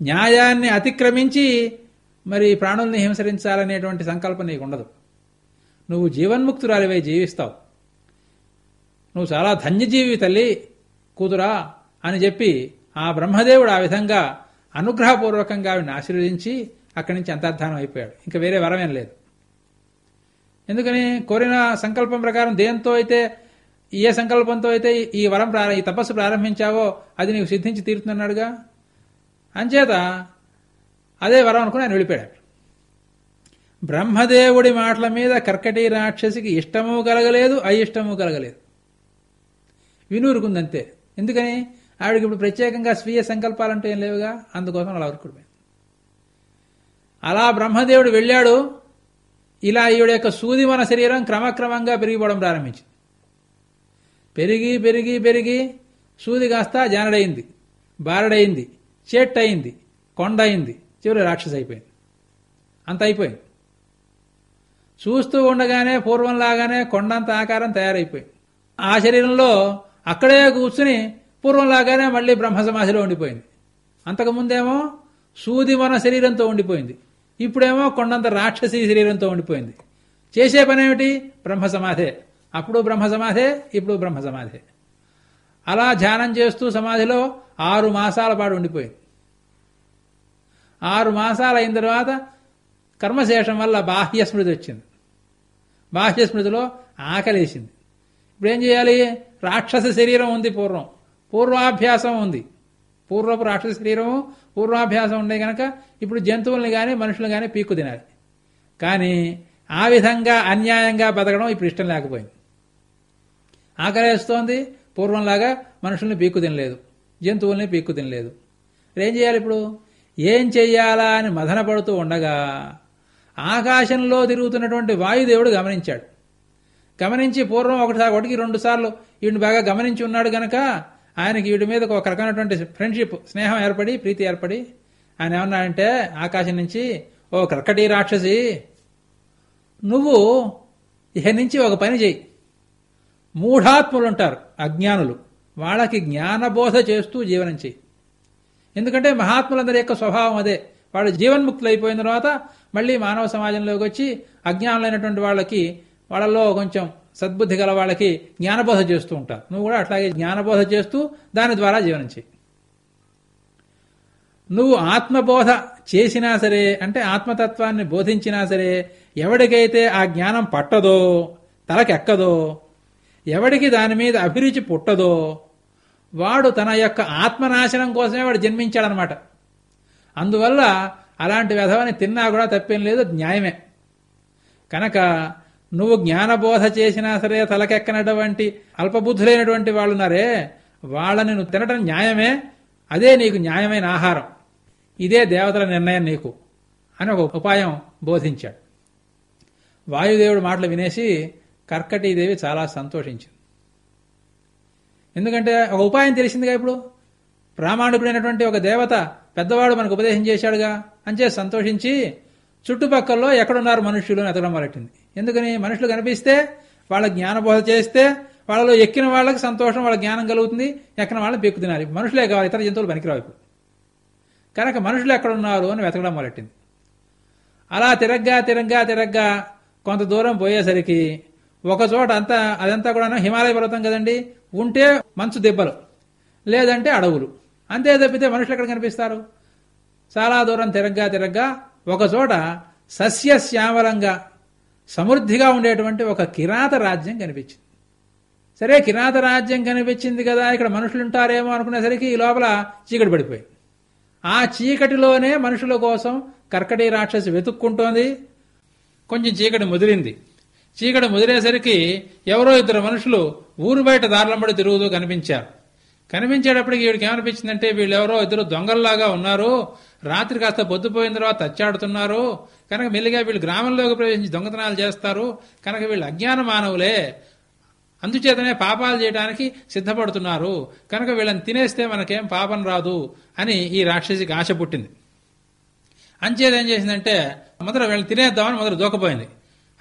న్యాయాన్ని అతిక్రమించి మరి ప్రాణుల్ని హింసరించాలనేటువంటి సంకల్పం నీకు ఉండదు నువ్వు జీవన్ముక్తురాలివై జీవిస్తావు. నువ్వు చాలా ధన్యజీవి తల్లి కూతురా అని చెప్పి ఆ బ్రహ్మదేవుడు ఆ విధంగా అనుగ్రహపూర్వకంగా ఆవిడని ఆశీర్వదించి అక్కడి నుంచి అంతర్ధానం అయిపోయాడు. ఇంకా వేరే వరమేం లేదు. ఎందుకని? కోరిన సంకల్పం ప్రకారం దేంతో అయితే ఏ సంకల్పంతో అయితే ఈ వరం ప్రారంభ ఈ తపస్సు ప్రారంభించావో అది నీకు సిద్ధించి తీరుతున్నాడుగా అంచేత అదే వరం అనుకుని ఆయన వెళ్ళిపోయాడు. బ్రహ్మదేవుడి మాటల మీద కర్కటి రాక్షసికి ఇష్టము కలగలేదు అయిష్టము కలగలేదు. వినూరుకుందంతే ఎందుకని? ఆవిడకి ఇప్పుడు ప్రత్యేకంగా స్వీయ సంకల్పాలంటూ ఏం లేవుగా? అందుకోసం అలా ఉరుకుడిపోయింది అలా బ్రహ్మదేవుడు వెళ్ళాడు. ఇలా ఈవిడ యొక్క సూది మన శరీరం క్రమక్రమంగా పెరిగిపోవడం ప్రారంభించింది. పెరిగి పెరిగి పెరిగి సూది కాస్త జానడైంది బారడైంది చెట్టయింది. కొండ అయింది చివరి రాక్షస అయిపోయింది. అంత అయిపోయింది. చూస్తూ ఉండగానే పూర్వంలాగానే కొండంత ఆకారం తయారైపోయింది. ఆ శరీరంలో అక్కడే కూర్చుని పూర్వంలాగానే మళ్ళీ బ్రహ్మ సమాధిలో ఉండిపోయింది. అంతకుముందేమో సూది మన శరీరంతో ఉండిపోయింది. ఇప్పుడేమో కొండంత రాక్షసి శరీరంతో ఉండిపోయింది. చేసే పనేమిటి? బ్రహ్మ సమాధే అప్పుడు బ్రహ్మ సమాధే ఇప్పుడు బ్రహ్మ సమాధే అలా ధ్యానం చేస్తూ సమాధిలో ఆరు మాసాల పాటు ఉండిపోయింది. ఆరు మాసాలు అయిన తర్వాత కర్మశేషం వల్ల బాహ్య స్మృతి వచ్చింది. బాహ్య స్మృతిలో ఆకలేసింది. ఇప్పుడు ఏం చేయాలి? రాక్షస శరీరం ఉంది పూర్వం. పూర్వాభ్యాసం ఉంది. పూర్వపు రాక్షస శరీరము పూర్వాభ్యాసం ఉండే గనక ఇప్పుడు జంతువుల్ని కానీ మనుషులు కానీ పీక్కు తినాలి. కానీ ఆ విధంగా అన్యాయంగా బతకడం ఇప్పుడు ఇష్టం లేకపోయింది. ఆకలేస్తోంది. పూర్వంలాగా మనుషుల్ని పీక్కు తినలేదు. జంతువుల్ని పీక్కు తినలేదు. ఏం చేయాలి ఇప్పుడు? ఏం చెయ్యాలా అని మదన పడుతూ ఉండగా ఆకాశంలో తిరుగుతున్నటువంటి వాయుదేవుడు గమనించాడు. గమనించి పూర్వం ఒకటిసారి ఒకటికి రెండు సార్లు వీడిని బాగా గమనించి ఉన్నాడు గనక ఆయనకి వీడి మీద ఒక రకమైనటువంటి ఫ్రెండ్షిప్ స్నేహం ఏర్పడి ప్రీతి ఏర్పడి ఆయన ఏమన్నాడంటే ఆకాశం నుంచి ఓ కర్కటి రాక్షసి నువ్వు ఇహ నుంచి ఒక పని చెయ్యి మూఢాత్ములు ఉంటారు అజ్ఞానులు. వాళ్ళకి జ్ఞానబోధ చేస్తూ జీవనం చేయి. ఎందుకంటే మహాత్ములందరి యొక్క స్వభావం అదే. వాళ్ళు జీవన్ముక్తులు అయిపోయిన తర్వాత మళ్ళీ మానవ సమాజంలోకి వచ్చి అజ్ఞానులైనటువంటి వాళ్ళకి వాళ్ళల్లో కొంచెం సద్బుద్ధి గల వాళ్ళకి జ్ఞానబోధ చేస్తూ ఉంటారు నువ్వు కూడా అట్లాగే జ్ఞానబోధ చేస్తూ దాని ద్వారా జీవనం చేయి నువ్వు ఆత్మబోధ చేసినా సరే అంటే ఆత్మతత్వాన్ని బోధించినా సరే ఎవడికైతే ఆ జ్ఞానం పట్టదో తలకెక్కదో ఎవడికి దాని మీద అభిరుచి పుట్టదో వాడు తన యొక్క ఆత్మనాశనం కోసమే వాడు జన్మించాడనమాట. అందువల్ల అలాంటి వ్యధవని తిన్నా కూడా తప్పేం లేదు న్యాయమే. కనుక నువ్వు జ్ఞానబోధ చేసినా సరే తలకెక్కనటువంటి అల్పబుద్ధులైనటువంటి వాళ్ళున్నారే వాళ్ళని నువ్వు తినడం న్యాయమే అదే నీకు న్యాయమైన ఆహారం. ఇదే దేవతల నిర్ణయం నీకు అని ఒక ఉపాయం బోధించాడు. వాయుదేవుడు మాటలు వినేసి కర్కటీదేవి చాలా సంతోషించింది. ఎందుకంటే ఒక ఉపాయం తెలిసిందిగా ఇప్పుడు? ప్రామాణికుడైనటువంటి ఒక దేవత పెద్దవాడు మనకు ఉపదేశం చేశాడుగా అంచే సంతోషించి చుట్టుపక్కల్లో ఎక్కడున్నారు మనుష్యులు అని ఎతకడం మొదలెట్టింది. ఎందుకని మనుషులు కనిపిస్తే వాళ్ళ జ్ఞానబోధ చేస్తే వాళ్ళలో ఎక్కిన వాళ్ళకి సంతోషం వాళ్ళ జ్ఞానం కలుగుతుంది. ఎక్కిన వాళ్ళని పెక్కు తినాలి. మనుషులే కావాలి. ఇతర జంతువులు పనికిరావు ఇప్పుడు. కనుక మనుషులు ఎక్కడున్నారు అని వెతకడం మొదలెట్టింది. అలా తిరగ్గా తిరగ్గా తిరగ్గా కొంత దూరం పోయేసరికి ఒక చోట అంతా అదంతా కూడా హిమాలయ పర్వతం కదండి. ఉంటే మంచు దెబ్బలు లేదంటే అడవులు. అంతే తప్పితే మనుషులు ఎక్కడ కనిపిస్తారు? చాలా దూరం తిరగ్గా తిరగ్గా ఒక చోట సస్యశ్యామలంగా సమృద్ధిగా ఉండేటువంటి ఒక కిరాత రాజ్యం కనిపించింది. సరే కిరాత రాజ్యం కనిపించింది కదా ఇక్కడ మనుషులు ఉంటారేమో అనుకునేసరికి ఈ లోపల చీకటి పడిపోయింది. ఆ చీకటిలోనే మనుషుల కోసం కర్కటి రాక్షసి వెతుక్కుంటోంది. కొంచెం చీకటి ముదిరింది. చీకటి ముదిరేసరికి ఎవరో ఇద్దరు మనుషులు ఊరు బయట దారులంబడి తిరుగుతూ కనిపించారు. కనిపించేటప్పటికి వీడికి ఏమనిపించిందంటే వీళ్ళెవరో ఇద్దరు దొంగల్లాగా ఉన్నారు రాత్రి కాస్త పొద్దుపోయిన తర్వాత తచ్చాడుతున్నారు కనుక మెల్లిగా వీళ్ళు గ్రామంలోకి ప్రవేశించి దొంగతనాలు చేస్తారు. కనుక వీళ్ళు అజ్ఞాన మానవులే. అందుచేతనే పాపాలు చేయడానికి సిద్ధపడుతున్నారు. కనుక వీళ్ళని తినేస్తే మనకేం పాపం రాదు అని ఈ రాక్షసికి ఆశ పుట్టింది. అంచేది ఏం చేసిందంటే మొదట వీళ్ళని తినేద్దామని మొదట దూకపోయింది.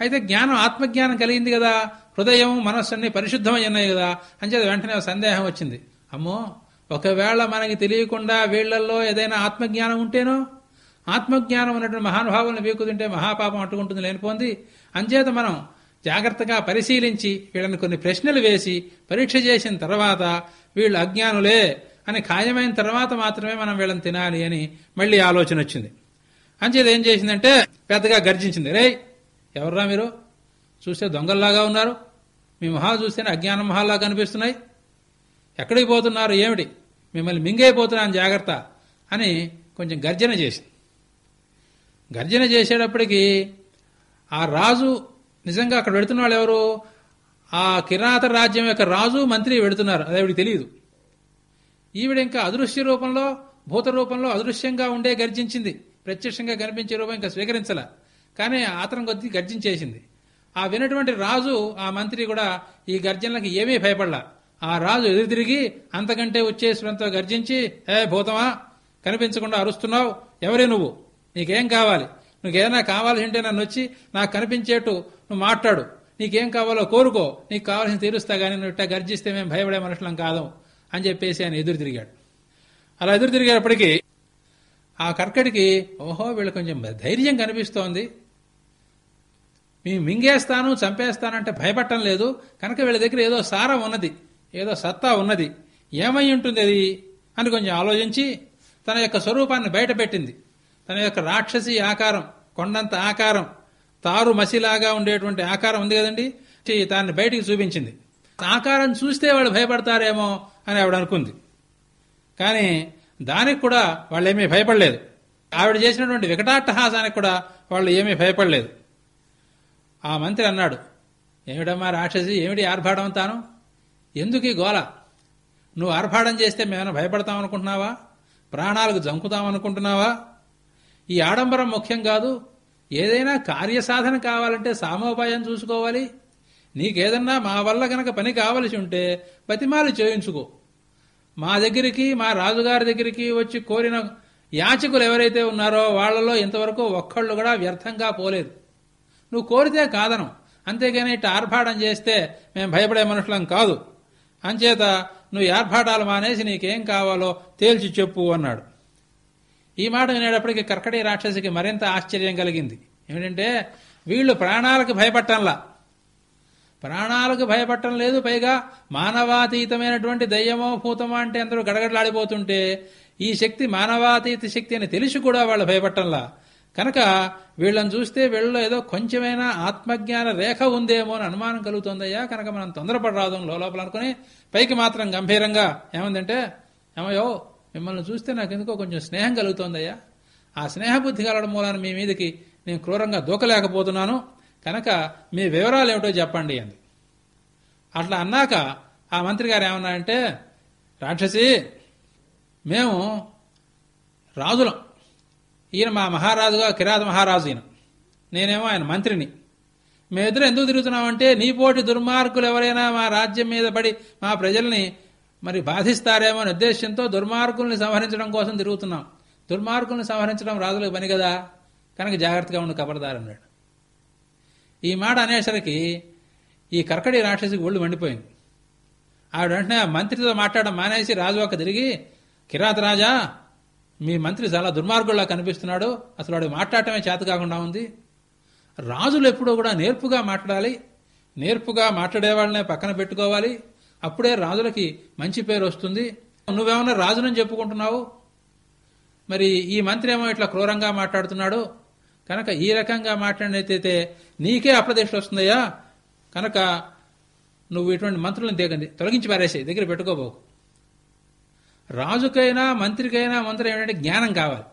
అయితే జ్ఞానం ఆత్మజ్ఞానం కలిగింది కదా. హృదయం మనస్సు అన్ని పరిశుద్ధమై ఉన్నాయి కదా. అంచేది వెంటనే సందేహం వచ్చింది. అమ్మో ఒకవేళ మనకి తెలియకుండా వీళ్ళలో ఏదైనా ఆత్మజ్ఞానం ఉంటేనో ఆత్మజ్ఞానం ఉన్నటువంటి మహానుభావులను వీకుతుంటే మహాపాపం అట్టుకుంటుంది లేనిపోంది. అంచేత మనం జాగ్రత్తగా పరిశీలించి వీళ్ళని కొన్ని ప్రశ్నలు వేసి పరీక్ష చేసిన తర్వాత వీళ్ళు అజ్ఞానులే అని ఖాయమైన తర్వాత మాత్రమే మనం వీళ్ళని తినాలి అని మళ్ళీ ఆలోచన వచ్చింది. అంచేది ఏం చేసిందంటే పెద్దగా గర్జించింది. రే ఎవర్రా మీరు? చూస్తే దొంగల్లాగా ఉన్నారు. మీ మొహాలు చూస్తేనే అజ్ఞాన మొహాల్లా కనిపిస్తున్నాయి. ఎక్కడికి పోతున్నారు? ఏమిటి? మిమ్మల్ని మింగైపోతున్నాను జాగ్రత్త అని కొంచెం గర్జన చేసింది. గర్జన చేసేటప్పటికీ ఆ రాజు నిజంగా అక్కడ పెడుతున్న వాళ్ళు ఎవరు? ఆ కిరాత రాజ్యం యొక్క రాజు మంత్రి పెడుతున్నారు. అది ఆవిడికి తెలియదు. ఈవిడ ఇంకా అదృశ్య రూపంలో భూత రూపంలో అదృశ్యంగా ఉండే గర్జించింది. ప్రత్యక్షంగా కనిపించే రూపం ఇంకా స్వీకరించాల. కానీ ఆతరం కొద్ది గర్జించేసింది. ఆ వినటువంటి రాజు ఆ మంత్రి కూడా ఈ గర్జనలకు ఏమీ భయపడలా. ఆ రాజు ఎదురు తిరిగి అంతకంటే ఉచ్చేశ్వరంతో గర్జించి ఏ భూతమా కనిపించకుండా అరుస్తున్నావు? ఎవరే నువ్వు? నీకేం కావాలి? నువ్వేదైనా కావాల్సి ఉంటే నన్ను వచ్చి నాకు కనిపించేట్టు నువ్వు మాట్లాడు. నీకేం కావాలో కోరుకో. నీకు కావాల్సిన తీరుస్తా కానీ నువ్వు ఇట్టా గర్జిస్తే మేము భయపడే మనుషులం కాదు అని చెప్పేసి ఆయన ఎదురు తిరిగాడు. అలా ఎదురు తిరిగేటప్పటికీ ఆ కర్కటికి ఓహో వీళ్ళు కొంచెం ధైర్యం కనిపిస్తోంది. మేము మింగేస్తాను చంపేస్తానంటే భయపడటం లేదు. కనుక వీళ్ళ దగ్గర ఏదో సారం ఉన్నది ఏదో సత్తా ఉన్నది. ఏమై ఉంటుంది అది? అని కొంచెం ఆలోచించి తన యొక్క స్వరూపాన్ని బయటపెట్టింది తన యొక్క రాక్షసి ఆకారం కొండంత ఆకారం తారు మసిలాగా ఉండేటువంటి ఆకారం ఉంది కదండి? దాన్ని బయటికి చూపించింది. ఆకారం చూస్తే వాళ్ళు భయపడతారేమో అని ఆవిడ అనుకుంది. కానీ దానికి కూడా వాళ్ళు ఏమీ భయపడలేదు. ఆవిడ చేసినటువంటి వికటాట్టహాసానికి కూడా వాళ్ళు ఏమీ భయపడలేదు. ఆ మంత్రి అన్నాడు ఏమిటమ్మా రాక్షసి ఏమిటి ఆర్భాడం తాను ఎందుకు ఈ గోల? నువ్వు ఆర్భాడం చేస్తే మేమైనా భయపడతాం అనుకుంటున్నావా ప్రాణాలకు జంకుతాం అనుకుంటున్నావా ఈ ఆడంబరం ముఖ్యం కాదు. ఏదైనా కార్యసాధన కావాలంటే సామోపాయం చూసుకోవాలి. నీకేదన్నా మా వల్ల గనక పని కావలసి ఉంటే బతిమాలు చేయించుకో. మా దగ్గరికి మా రాజుగారి దగ్గరికి వచ్చి కోరిన యాచకులు ఎవరైతే ఉన్నారో వాళ్ళలో ఇంతవరకు ఒక్కళ్ళు కూడా వ్యర్థంగా పోలేదు. నువ్వు కోరితే కాదనం. అంతేగాని ఇట్లా ఆర్భాటం చేస్తే మేము భయపడే మనుషులం కాదు. అంచేత నువ్వు ఏర్పాటాలు మానేసి నీకేం కావాలో తేల్చి చెప్పు అన్నాడు. ఈ మాట వినేటప్పటికి కర్కటి రాక్షసికి మరింత ఆశ్చర్యం కలిగింది. ఏమిటంటే వీళ్ళు ప్రాణాలకు భయపట్టంలా ప్రాణాలకు భయపడటం లేదు పైగా మానవాతీతమైనటువంటి దయ్యమో భూతమో అంటే అందరూ గడగడలాడిపోతుంటే ఈ శక్తి మానవాతీత శక్తి అని తెలిసి కూడా వాళ్ళు భయపట్టంలా కనుక వీళ్ళని చూస్తే వీళ్ళలో ఏదో కొంచెమైనా ఆత్మజ్ఞాన రేఖ ఉందేమో అని అనుమానం కలుగుతుందయ్యా. కనుక మనం తొందరపడరాదు లోపల అనుకుని పైకి మాత్రం గంభీరంగా ఏమందంటే ఏమయ్యో మిమ్మల్ని చూస్తే నాకు ఎందుకో కొంచెం స్నేహం కలుగుతోందయ్యా. ఆ స్నేహబుద్ధి కలగడం మూలాన మీ మీదకి నేను క్రూరంగా దూకలేకపోతున్నాను. కనుక మీ వివరాలు ఏమిటో చెప్పండి అంది. అట్లా అన్నాక ఆ మంత్రి గారు ఏమన్నారంటే రాక్షసి మేము రాజులం. ఈయన మా మహారాజుగా కిరాత మహారాజు ఈయన. నేనేమో ఆయన మంత్రిని. మేమిద్దరం ఎందుకు తిరుగుతున్నామంటే నీపోటి దుర్మార్గులు ఎవరైనా మా రాజ్యం మీద పడి మా ప్రజల్ని మరి బాధిస్తారేమో అనే ఉద్దేశంతో దుర్మార్గుల్ని సంహరించడం కోసం తిరుగుతున్నాం. దుర్మార్గుల్ని సంహరించడం రాజులకు పని కదా? కనుక జాగ్రత్తగా ఉండి కబరదారన్నాడు ఈ మాట అనేసరికి ఈ కర్కడి రాక్షసికి ఒళ్ళు మండిపోయింది. ఆవిడ వెంటనే మంత్రితో మాట్లాడడం మానేసి రాజు ఒక్క తిరిగి కిరాత రాజా మీ మంత్రి చాలా దుర్మార్గుల్లా కనిపిస్తున్నాడు. అసలు వాడు మాట్లాడటమే చేత కాకుండా ఉంది. రాజులు ఎప్పుడూ కూడా నేర్పుగా మాట్లాడాలి. నేర్పుగా మాట్లాడేవాళ్ళనే పక్కన పెట్టుకోవాలి. అప్పుడే రాజులకి మంచి పేరు వస్తుంది. నువ్వేమన్నా రాజునని చెప్పుకుంటున్నావు? మరి ఈ మంత్రి ఏమో ఇట్లా క్రూరంగా మాట్లాడుతున్నాడు? కనుక ఈ రకంగా మాట్లాడినైతే నీకే అప్రదిష్ట వస్తుందయ్యా. కనుక నువ్వు ఇటువంటి మంత్రులను దిగండి తొలగించి పారేసాయి. దగ్గర పెట్టుకోబోకు రాజుకైనా మంత్రికైనా మంత్రి ఏమిటంటే జ్ఞానం కావాలి.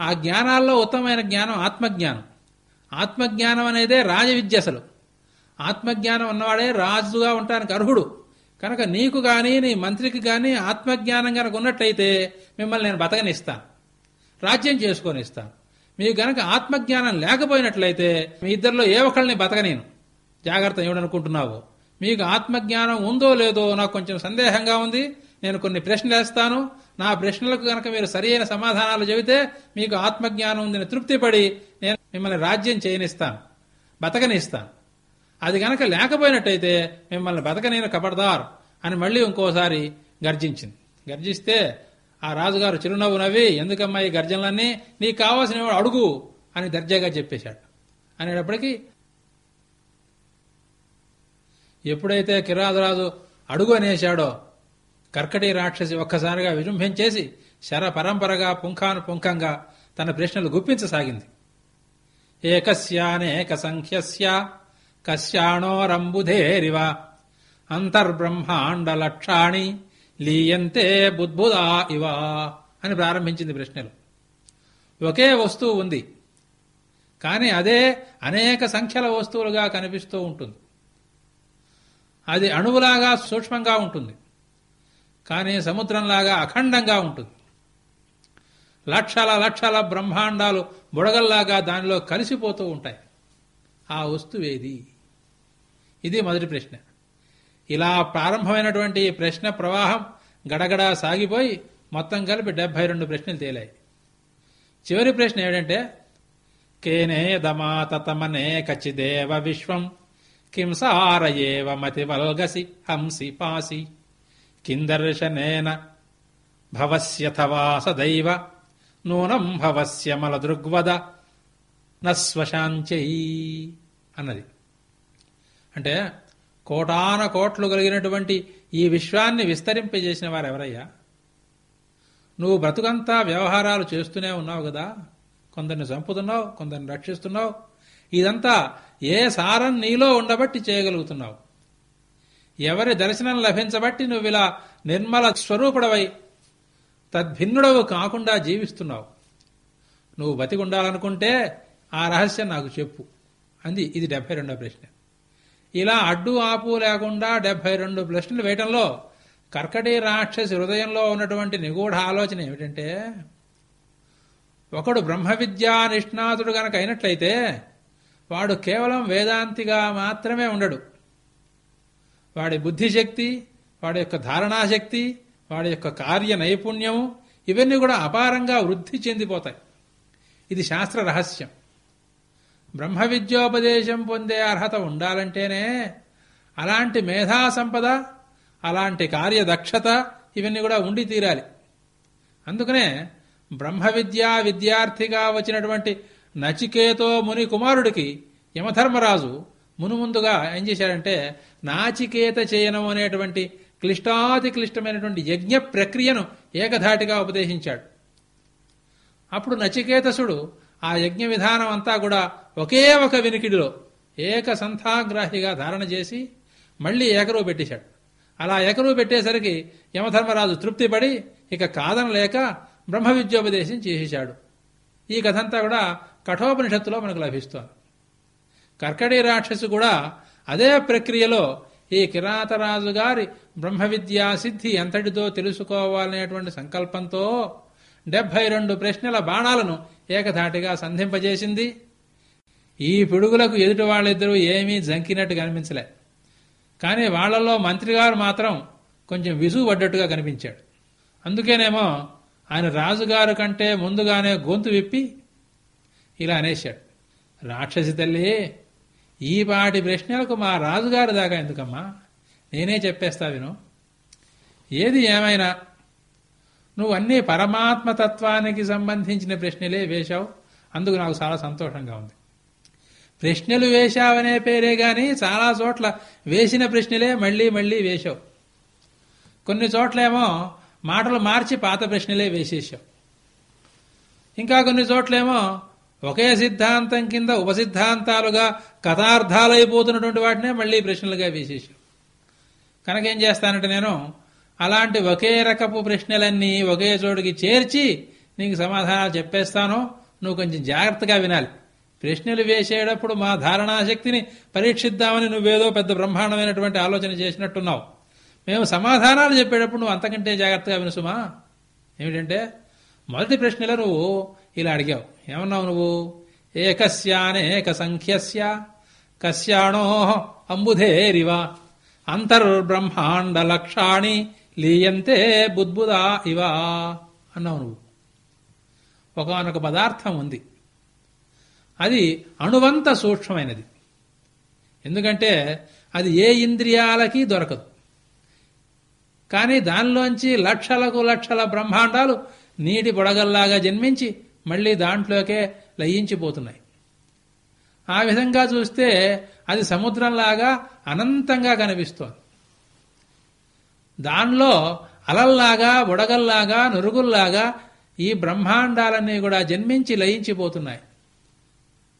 ఆ జ్ఞానాల్లో ఉత్తమమైన జ్ఞానం ఆత్మజ్ఞానం. ఆత్మజ్ఞానం అనేదే రాజవిద్య అసలు. ఆత్మజ్ఞానం ఉన్నవాడే రాజుగా ఉండటానికి అర్హుడు. కనుక నీకు కానీ నీ మంత్రికి కానీ ఆత్మజ్ఞానం కనుక ఉన్నట్టయితే మిమ్మల్ని నేను బతకనిస్తాను. రాజ్యం చేసుకొని ఇస్తాను. మీకు గనక ఆత్మజ్ఞానం లేకపోయినట్లయితే మీ ఇద్దరిలో ఏ ఒక్కళ్ళని బతకనేను. జాగ్రత్త ఏమిటనుకుంటున్నావు? మీకు ఆత్మజ్ఞానం ఉందో లేదో నాకు కొంచెం సందేహంగా ఉంది. నేను కొన్ని ప్రశ్నలు వేస్తాను. నా ప్రశ్నలకు గనక మీరు సరియైన సమాధానాలు చెబితే మీకు ఆత్మజ్ఞానం ఉందని తృప్తిపడి నేను మిమ్మల్ని రాజ్యం చేయనిస్తాను. బతకనిస్తాను. అది గనక లేకపోయినట్టయితే మిమ్మల్ని బతకనేను కబడ్దార్ అని మళ్ళీ ఇంకోసారి గర్జించింది. గర్జిస్తే ఆ రాజుగారు చిరునవ్వు నవ్వి ఎందుకమ్మా ఈ గర్జనలన్నీ? నీకు కావాల్సిన అడుగు! అని దర్జాగా చెప్పేశాడు. అనేటప్పటికీ ఎప్పుడైతే కిరాజరాజు అడుగు అనేశాడో కర్కటి రాక్షసి ఒక్కసారిగా విజృంభించేసి శర పరంపరగా పుంఖాను పుంఖంగా తన ప్రశ్నలు గుప్పించసాగింది. ఏకస్యానేక సంఖ్యస్య కశ్యాణోరంబుధేరివ. అంతర్బ్రహ్మాండ లక్షాణి లీయంతే బుద్భుదా ఇవా అని ప్రారంభించింది ప్రశ్నలు. ఒకే వస్తువు ఉంది. కానీ అదే అనేక సంఖ్యల వస్తువులుగా కనిపిస్తూ ఉంటుంది. అది అణువులాగా సూక్ష్మంగా ఉంటుంది. కానీ సముద్రంలాగా అఖండంగా ఉంటుంది. లక్షల లక్షల బ్రహ్మాండాలు బుడగల్లాగా దానిలో కలిసిపోతూ ఉంటాయి. ఆ వస్తువేది? ఇది మొదటి ప్రశ్న. ఇలా ప్రారంభమైనటువంటి ప్రశ్న ప్రవాహం గడగడ సాగిపోయి మొత్తం కలిపి డెబ్బై రెండు ప్రశ్నలు తేలాయి. చివరి ప్రశ్న ఏమిటంటే కేనేదమాతమనే కచిదేవ విశ్వం కింసారయేవ మతివల్గసి హంసి పాసి కిందర్శనేన భవస్యథవా సదైవ నూనం భవస్య మలదృగ్వద నశ్వశాంచై అన్నది. అంటే కోటాన కోట్లు కలిగినటువంటి ఈ విశ్వాన్ని విస్తరింపజేసిన వారు ఎవరయ్యా నువ్వు బ్రతుకంతా వ్యవహారాలు చేస్తూనే ఉన్నావు కదా. కొందరిని చంపుతున్నావు కొందరిని రక్షిస్తున్నావు. ఇదంతా ఏ సారం నీలో ఉండబట్టి చేయగలుగుతున్నావు. ఎవరి దర్శనం లభించబట్టి నువ్వు ఇలా నిర్మల స్వరూపుడవై తద్భిన్నుడవు కాకుండా జీవిస్తున్నావు. నువ్వు బతికుండాలనుకుంటే ఆ రహస్యం నాకు చెప్పు. అంది. ఇది డెబ్బై రెండో ప్రశ్న. ఇలా అడ్డు ఆపు లేకుండా డెబ్బై రెండు ప్రశ్నలు వేయటంలో కర్కటి రాక్షసి హృదయంలో ఉన్నటువంటి నిగూఢ ఆలోచన ఏమిటంటే ఒకడు బ్రహ్మ విద్యా నిష్ణాతుడు గనక అయినట్లయితే వాడు కేవలం వేదాంతిగా మాత్రమే ఉండడు. వాడి బుద్ధిశక్తి వాడి యొక్క ధారణాశక్తి వాడి యొక్క కార్య నైపుణ్యము ఇవన్నీ కూడా అపారంగా వృద్ధి చెందిపోతాయి. ఇది శాస్త్ర రహస్యం. బ్రహ్మ విద్యోపదేశం పొందే అర్హత ఉండాలంటేనే అలాంటి మేధా సంపద అలాంటి కార్యదక్షత ఇవన్నీ కూడా ఉండి తీరాలి. అందుకనే బ్రహ్మ విద్యా విద్యార్థిగా వచ్చినటువంటి నచికేతో ముని కుమారుడికి యమధర్మరాజు మునుముందుగా ఏం చేశాడంటే నాచికేత చేయనం అనేటువంటి క్లిష్టాతి క్లిష్టమైనటువంటి యజ్ఞ ప్రక్రియను ఏకధాటిగా ఉపదేశించాడు. అప్పుడు నచికేతసుడు ఆ యజ్ఞ విధానం అంతా కూడా ఒకే ఒక వినికిడిలో ఏక సంతాగ్రాహిగా ధారణ చేసి మళ్ళీ ఏకరువు పెట్టేశాడు. అలా ఏకరువు పెట్టేసరికి యమధర్మరాజు తృప్తిపడి ఇక కాదనలేక బ్రహ్మ విద్యోపదేశం చేసేశాడు. ఈ కథంతా కూడా కఠోపనిషత్తులో మనకు లభిస్తోంది. కర్కడి రాక్షసు కూడా అదే ప్రక్రియలో ఈ కిరాతరాజు గారి బ్రహ్మ విద్యా సిద్ధి ఎంతటితో తెలుసుకోవాలనేటువంటి సంకల్పంతో డెబ్బై రెండు ప్రశ్నల బాణాలను ఏకధాటిగా సంధింపజేసింది. ఈ పిడుగులకు ఎదుటి వాళ్ళిద్దరూ ఏమీ జంకినట్టు కనిపించలే. కానీ వాళ్ళలో మంత్రిగారు మాత్రం కొంచెం విసుగుపడ్డట్టుగా కనిపించాడు. అందుకేనేమో ఆయన రాజుగారు కంటే ముందుగానే గొంతు విప్పి ఇలా అనేశాడు. రాక్షసి తల్లి ఈ పాటి ప్రశ్నలకు మా రాజుగారి దాకా ఎందుకమ్మా? నేనే చెప్పేస్తా విను. ఏది ఏమైనా నువ్వు అన్ని సంబంధించిన ప్రశ్నలే వేశావు. అందుకు నాకు చాలా సంతోషంగా ఉంది. ప్రశ్నలు వేశావనే పేరే గాని చాలా చోట్ల వేసిన ప్రశ్నలే మళ్ళీ మళ్ళీ వేశావు. కొన్ని చోట్లేమో మాటలు మార్చి పాత ప్రశ్నలే వేసేసావు ఇంకా కొన్ని చోట్లేమో ఒకే సిద్ధాంతం కింద ఉపసిద్ధాంతాలుగా కథార్థాలైపోతున్నటువంటి వాటినే మళ్ళీ ప్రశ్నలుగా వేసేసావు కనుక ఏం చేస్తానంటే నేను అలాంటి ఒకే రకపు ప్రశ్నలన్నీ ఒకే చోటుకి చేర్చి నీకు సమాధానాలు చెప్పేస్తాను. నువ్వు కొంచెం జాగ్రత్తగా వినాలి. ప్రశ్నలు వేసేటప్పుడు మా ధారణాశక్తిని పరీక్షిద్దామని నువ్వేదో పెద్ద బ్రహ్మాండమైనటువంటి ఆలోచన చేసినట్టున్నావు. మేము సమాధానాలు చెప్పేటప్పుడు నువ్వు అంతకంటే జాగ్రత్తగా వినుసుమా ఏమిటంటే మొదటి ప్రశ్నలో నువ్వు ఇలా అడిగావు. ఏమన్నావు నువ్వు? ఏకస్యానేక సంఖ్యస్య కస్యాణో అంబుధేరివ అంతర్బ్రహ్మాండ లక్షాణి లీయంతే బుద్బుదా ఇవా అన్నావు నువ్వు. ఒకనొక పదార్థం ఉంది. అది అణువంత సూక్ష్మమైనది. ఎందుకంటే అది ఏ ఇంద్రియాలకి దొరకదు. కానీ దానిలోంచి లక్షలకు లక్షల బ్రహ్మాండాలు నీటి బుడగల్లాగా జన్మించి మళ్ళీ దాంట్లోకే లయించిపోతున్నాయి. ఆ విధంగా చూస్తే అది సముద్రంలాగా అనంతంగా కనిపిస్తోంది. దానిలో అలల్లాగా బుడగల్లాగా నురుగుల్లాగా ఈ బ్రహ్మాండాలన్నీ కూడా జన్మించి లయించిపోతున్నాయి.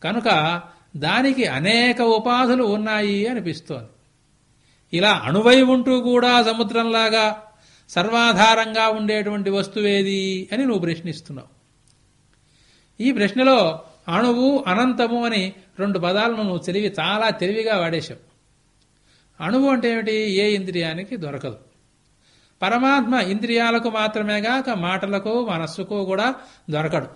కనుక దానికి అనేక ఉపాధులు ఉన్నాయి అనిపిస్తోంది. ఇలా అణువై ఉంటూ కూడా సముద్రంలాగా సర్వాధారంగా ఉండేటువంటి వస్తువేది అని నువ్వు ప్రశ్నిస్తున్నావు. ఈ ప్రశ్నలో అణువు అనంతము అని రెండు పదాలను నువ్వు తెలివి చాలా తెలివిగా వాడేశావు. అణువు అంటే ఏమిటి? ఏ ఇంద్రియానికి దొరకదు. పరమాత్మ ఇంద్రియాలకు మాత్రమే గాక మాటలకు మనస్సుకు కూడా దొరకడు.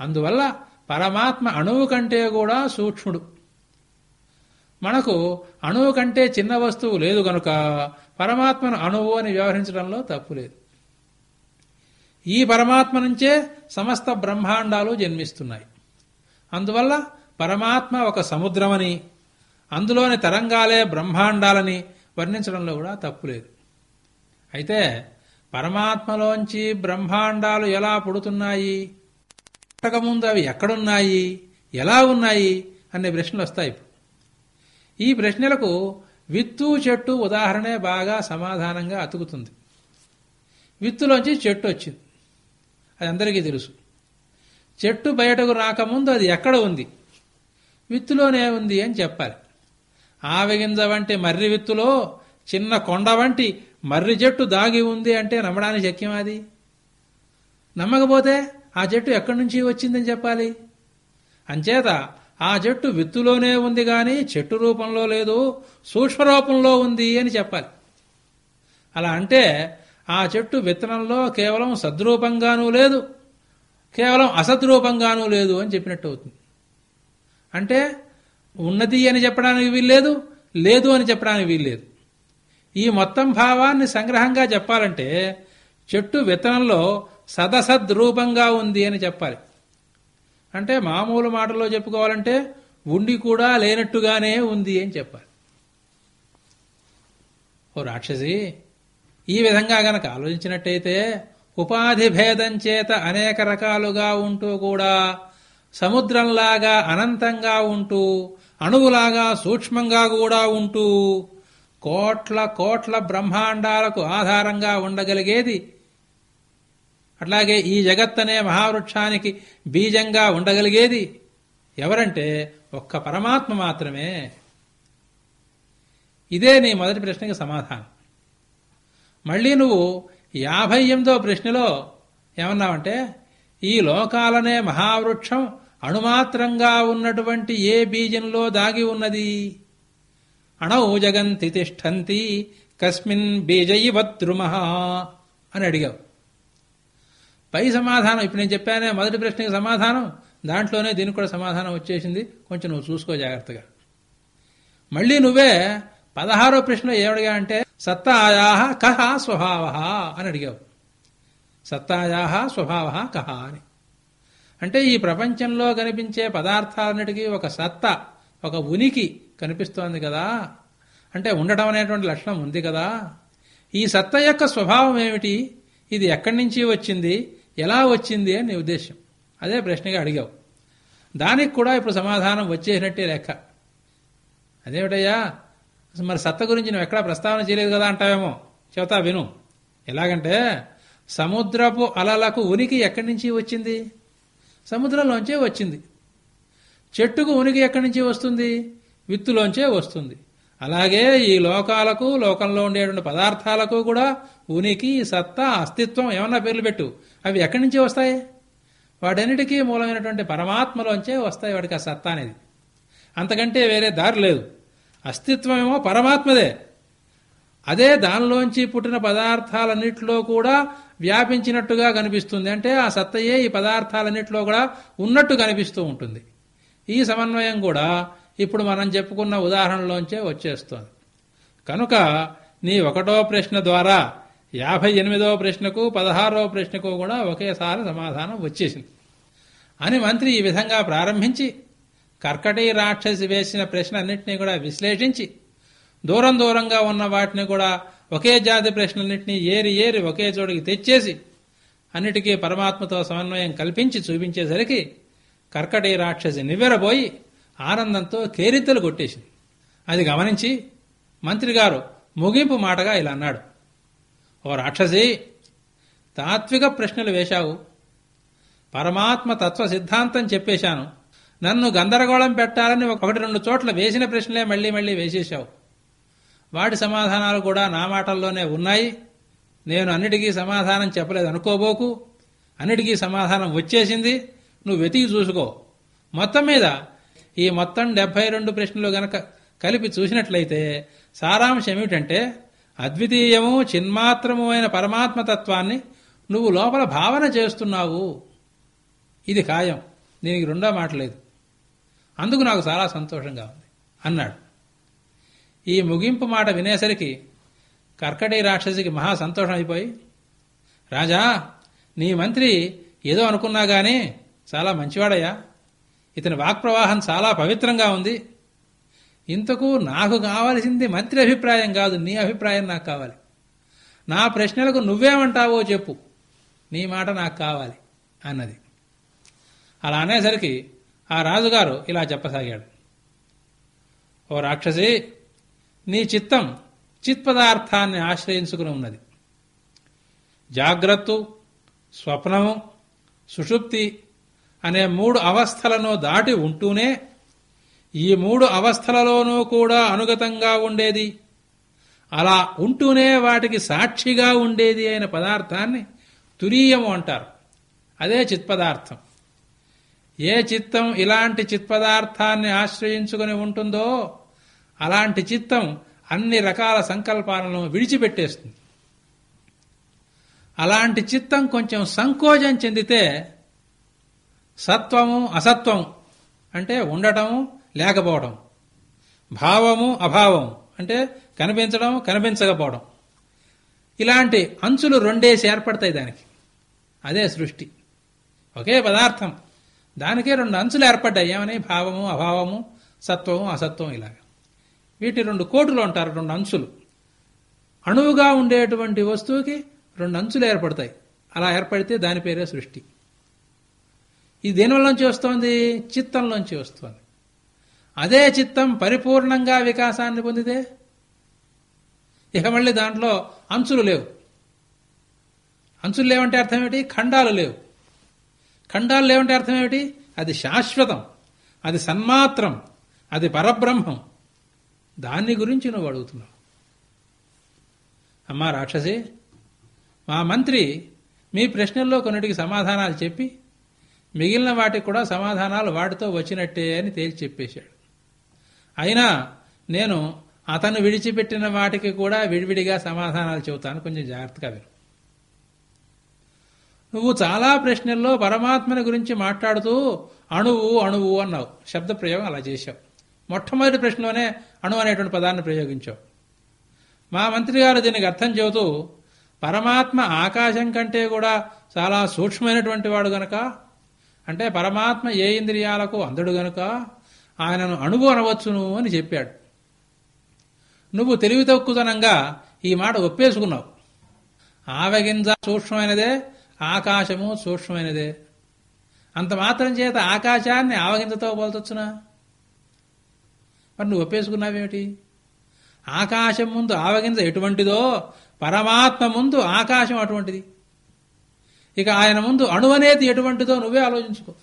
అందువల్ల పరమాత్మ అణువు కంటే కూడా సూక్ష్ముడు. మనకు అణువు కంటే చిన్న వస్తువు లేదు గనుక పరమాత్మను అణువు అని వ్యవహరించడంలో తప్పు లేదు. ఈ పరమాత్మ నుంచే సమస్త బ్రహ్మాండాలు జన్మిస్తున్నాయి. అందువల్ల పరమాత్మ ఒక సముద్రమని అందులోని తరంగాలే బ్రహ్మాండాలని వర్ణించడంలో కూడా తప్పు లేదు. అయితే పరమాత్మలోంచి బ్రహ్మాండాలు ఎలా పుడుతున్నాయి? పుట్టకముందు అవి ఎక్కడున్నాయి? ఎలా ఉన్నాయి? అనే ప్రశ్నలు వస్తాయి ఈ ప్రశ్నలకు విత్తు చెట్టు ఉదాహరణే బాగా సమాధానంగా అతుకుతుంది. విత్తులోంచి చెట్టు వచ్చింది. అది అందరికీ తెలుసు. చెట్టు బయటకు రాకముందు అది ఎక్కడ ఉంది? విత్తులోనే ఉంది అని చెప్పాలి. ఆవగింజ వంటి మర్రి విత్తులో చిన్న కొండ వంటి మర్రి చెట్టు దాగి ఉంది అంటే నమ్మడానికి శక్యం అది? నమ్మకపోతే ఆ చెట్టు ఎక్కడి నుంచి వచ్చిందని చెప్పాలి? అంచేత ఆ చెట్టు విత్తులోనే ఉంది గాని చెట్టు రూపంలో లేదు సూక్ష్మ రూపంలో ఉంది అని చెప్పాలి. అలా అంటే ఆ చెట్టు విత్తనంలో కేవలం సద్రూపంగానూ లేదు కేవలం అసద్రూపంగానూ లేదు అని చెప్పినట్టు అవుతుంది. అంటే ఉన్నది అని చెప్పడానికి వీల్లేదు లేదు అని చెప్పడానికి వీల్లేదు. ఈ మొత్తం భావాన్ని సంగ్రహంగా చెప్పాలంటే చెట్టు విత్తనంలో సదసద్రూపంగా ఉంది అని చెప్పాలి. అంటే మామూలు మాటల్లో చెప్పుకోవాలంటే ఉండి కూడా లేనట్టుగానే ఉంది అని చెప్పాలి. ఓ రాక్షసి ఈ విధంగా గనక ఆలోచించినట్టయితే ఉపాధి భేదం చేత అనేక రకాలుగా ఉంటూ కూడా సముద్రంలాగా అనంతంగా ఉంటూ అణువులాగా సూక్ష్మంగా కూడా ఉంటూ కోట్ల కోట్ల బ్రహ్మాండాలకు ఆధారంగా ఉండగలిగేది. అట్లాగే ఈ జగత్తనే మహావృక్షానికి బీజంగా ఉండగలిగేది. ఎవరంటే ఒక్క పరమాత్మ మాత్రమే. ఇదే నీ మొదటి ప్రశ్నకి సమాధానం. మళ్ళీ నువ్వు యాభై ఎనిమిదో ప్రశ్నలో ఏమన్నావంటే ఈ లోకాలనే మహావృక్షం అణుమాత్రంగా ఉన్నటువంటి ఏ బీజంలో దాగి ఉన్నది? అణౌ జగంతి తిష్టంతి కస్మిన్ బీజయివద్రుమ అని అడిగావు. పై సమాధానం ఇప్పుడు నేను చెప్పానే మొదటి ప్రశ్నకి సమాధానం దాంట్లోనే దీనికి కూడా సమాధానం వచ్చేసింది. కొంచెం నువ్వు చూసుకో జాగ్రత్తగా. మళ్ళీ నువ్వే పదహారో ప్రశ్న ఏమడిగా అంటే సత్తాయాహ కహ స్వభావ అని అడిగావు. సత్తాయా స్వభావ కహ అని. అంటే ఈ ప్రపంచంలో కనిపించే పదార్థాలన్నిటికీ ఒక సత్తా ఒక ఉనికి కనిపిస్తోంది కదా? అంటే ఉండటం అనేటువంటి లక్షణం ఉంది కదా? ఈ సత్త యొక్క స్వభావం ఏమిటి? ఇది ఎక్కడి నుంచి వచ్చింది? ఎలా వచ్చింది అని ఉద్దేశం అదే ప్రశ్నగా అడిగావు. దానికి కూడా ఇప్పుడు సమాధానం వచ్చేసినట్టే లెక్క అదేమిటయ్యా? మరి సత్త గురించి నువ్వు ఎక్కడా ప్రస్తావన చేయలేదు కదా అంటావేమో? చెబుతా విను. ఎలాగంటే సముద్రపు అలలకు ఉనికి ఎక్కడి నుంచి వచ్చింది? సముద్రంలోంచే వచ్చింది. చెట్టుకు ఉనికి ఎక్కడి నుంచి వస్తుంది? విత్తులోంచే వస్తుంది. అలాగే ఈ లోకాలకు లోకంలో ఉండేటువంటి పదార్థాలకు కూడా ఉనికి సత్తా అస్తిత్వం ఏమన్నా పేర్లు పెట్టు. అవి ఎక్కడి నుంచి వస్తాయి? వాటన్నిటికీ మూలమైనటువంటి పరమాత్మలోంచే వస్తాయి వాడికి ఆ సత్తా అనేది. అంతకంటే వేరే దారి లేదు. అస్తిత్వమేమో పరమాత్మదే. అదే దానిలోంచి పుట్టిన పదార్థాలన్నింటిలో కూడా వ్యాపించినట్టుగా కనిపిస్తుంది. అంటే ఆ సత్తయే ఈ పదార్థాలన్నింటిలో కూడా ఉన్నట్టు కనిపిస్తూ ఉంటుంది. ఈ సమన్వయం కూడా ఇప్పుడు మనం చెప్పుకున్న ఉదాహరణలోంచే వచ్చేస్తోంది. కనుక నీ ఒకటో ప్రశ్న ద్వారా యాభై ఎనిమిదవ ప్రశ్నకు పదహారవ ప్రశ్నకు కూడా ఒకేసారి సమాధానం వచ్చేసింది. అని మంత్రి ఈ విధంగా ప్రారంభించి కర్కటి రాక్షసి వేసిన ప్రశ్నలన్నింటినీ కూడా విశ్లేషించి దూరం దూరంగా ఉన్న వాటిని కూడా ఒకే జాతి ప్రశ్నలన్నింటినీ ఏరి ఏరి ఒకే చోటికి తెచ్చేసి అన్నిటికీ పరమాత్మతో సమన్వయం కల్పించి చూపించేసరికి కర్కటి రాక్షసి నివ్వెరబోయి ఆనందంతో కేరింతలు కొట్టేసింది. అది గమనించి మంత్రి గారు ముగింపు మాటగా ఇలా అన్నాడు. ఓ రాక్షసి తాత్విక ప్రశ్నలు వేశావు. పరమాత్మ తత్వ సిద్ధాంతం చెప్పేశాను. నన్ను గందరగోళం పెట్టాలని ఒకటి రెండు చోట్ల వేసిన ప్రశ్నలే మళ్ళీ మళ్ళీ వేసేశావు. వాటి సమాధానాలు కూడా నా మాటల్లోనే ఉన్నాయి. నేను అన్నిటికీ సమాధానం చెప్పలేదు అనుకోబోకు. అన్నిటికీ సమాధానం వచ్చేసింది. నువ్వు వెతికి చూసుకో. మొత్తం మీద ఈ మొత్తం డెబ్బై రెండు ప్రశ్నలు గనక కలిపి చూసినట్లయితే సారాంశం ఏమిటంటే అద్వితీయము చిన్మాత్రము అయిన పరమాత్మ తత్వాన్ని నువ్వు లోపల భావన చేస్తున్నావు. ఇది ఖాయం. దీనికి రెండో మాట లేదు. అందుకు నాకు చాలా సంతోషంగా ఉంది. అన్నాడు. ఈ ముగింపు మాట వినేసరికి కర్కటి రాక్షసికి మహా సంతోషం అయిపోయి రాజా నీ మంత్రి ఏదో అనుకున్నా గానీ చాలా మంచివాడయ్యా. ఇతని వాక్ప్రవాహం చాలా పవిత్రంగా ఉంది. ఇంతకు నాకు కావలసింది మంత్రి అభిప్రాయం కాదు నీ అభిప్రాయం నాకు కావాలి. నా ప్రశ్నలకు నువ్వేమంటావో చెప్పు నీ మాట నాకు కావాలి అన్నది. అలా అనేసరికి ఆ రాజుగారు ఇలా చెప్పసాగాడు. ఓ రాక్షసి నీ చిత్తం చిత్పదార్థాన్ని ఆశ్రయించుకుని ఉన్నది. జాగ్రత్త స్వప్నము సుషుప్తి అనే మూడు అవస్థలను దాటి ఉంటూనే ఈ మూడు అవస్థలలోనూ కూడా అనుగతంగా ఉండేది. అలా ఉంటూనే వాటికి సాక్షిగా ఉండేది అయిన పదార్థాన్ని తురీయము అంటారు. అదే చిత్పదార్థం. ఏ చిత్తం ఇలాంటి చిత్పదార్థాన్ని ఆశ్రయించుకుని ఉంటుందో అలాంటి చిత్తం అన్ని రకాల సంకల్పాలను విడిచిపెట్టేస్తుంది. అలాంటి చిత్తం కొంచెం సంకోచం చెందితే సత్వము అసత్వం అంటే ఉండటము లేకపోవడం. భావము అభావం అంటే కనిపించడం కనిపించకపోవడం. ఇలాంటి అంచులు రెండేసి ఏర్పడతాయి దానికి. అదే సృష్టి. ఒకే పదార్థం. దానికే రెండు అంచులు ఏర్పడ్డాయి. ఏమని? భావము అభావము సత్వము అసత్వం ఇలాగా. వీటి రెండు కోటులు అంటారు రెండు అంచులు. అణువుగా ఉండేటువంటి వస్తువుకి రెండు అంచులు ఏర్పడతాయి. అలా ఏర్పడితే దాని పేరే సృష్టి. ఇది దేనివల్లోంచి వస్తోంది? చిత్తంలోంచి వస్తోంది. అదే చిత్తం పరిపూర్ణంగా వికాసాన్ని పొందితే ఇక మళ్ళీ దాంట్లో అంచులు లేవు. అంచులు లేవంటే అర్థం ఏమిటి? ఖండాలు లేవు. ఖండాలు లేవంటే అర్థం ఏమిటి? అది శాశ్వతం. అది సన్మాత్రం. అది పరబ్రహ్మం. దాన్ని గురించి నువ్వు అడుగుతున్నావు. అమ్మా రాక్షసి మా మంత్రి మీ ప్రశ్నల్లో కొన్నిటికి సమాధానాలు చెప్పి మిగిలిన వాటికి కూడా సమాధానాలు వాటితో వచ్చినట్టే అని తేల్చి చెప్పేశాడు. అయినా నేను అతను విడిచిపెట్టిన వాటికి కూడా విడివిడిగా సమాధానాలు చెబుతాను. కొంచెం జాగ్రత్తగా విను. నువ్వు చాలా ప్రశ్నల్లో పరమాత్మని గురించి మాట్లాడుతూ అణువు అణువు అన్నావు. శబ్ద ప్రయోగం అలా చేశావు. మొట్టమొదటి ప్రశ్నలోనే అణు అనేటువంటి పదాన్ని ప్రయోగించావు. మా మంత్రి గారు దీనికి అర్థం చెబుతూ పరమాత్మ ఆకాశం కంటే కూడా చాలా సూక్ష్మమైనటువంటి వాడు గనక అంటే పరమాత్మ ఏ ఇంద్రియాలకు అందడు గనుక ఆయనను అణువు అనవచ్చును అని చెప్పాడు. నువ్వు తెలివి తక్కువతనంగా ఈ మాట ఒప్పేసుకున్నావు. ఆవగింజ సూక్ష్మమైనదే ఆకాశము సూక్ష్మమైనదే. అంత మాత్రం చేత ఆకాశాన్ని ఆవగింజతో పోల్చొచ్చునా? మరి నువ్వు ఒప్పేసుకున్నావేమిటి? ఆకాశం ముందు ఆవగింజ ఎటువంటిదో పరమాత్మ ముందు ఆకాశం అటువంటిది. ఇక ఆయన ముందు అణువనేది ఎటువంటిదో నువ్వే ఆలోచించుకో.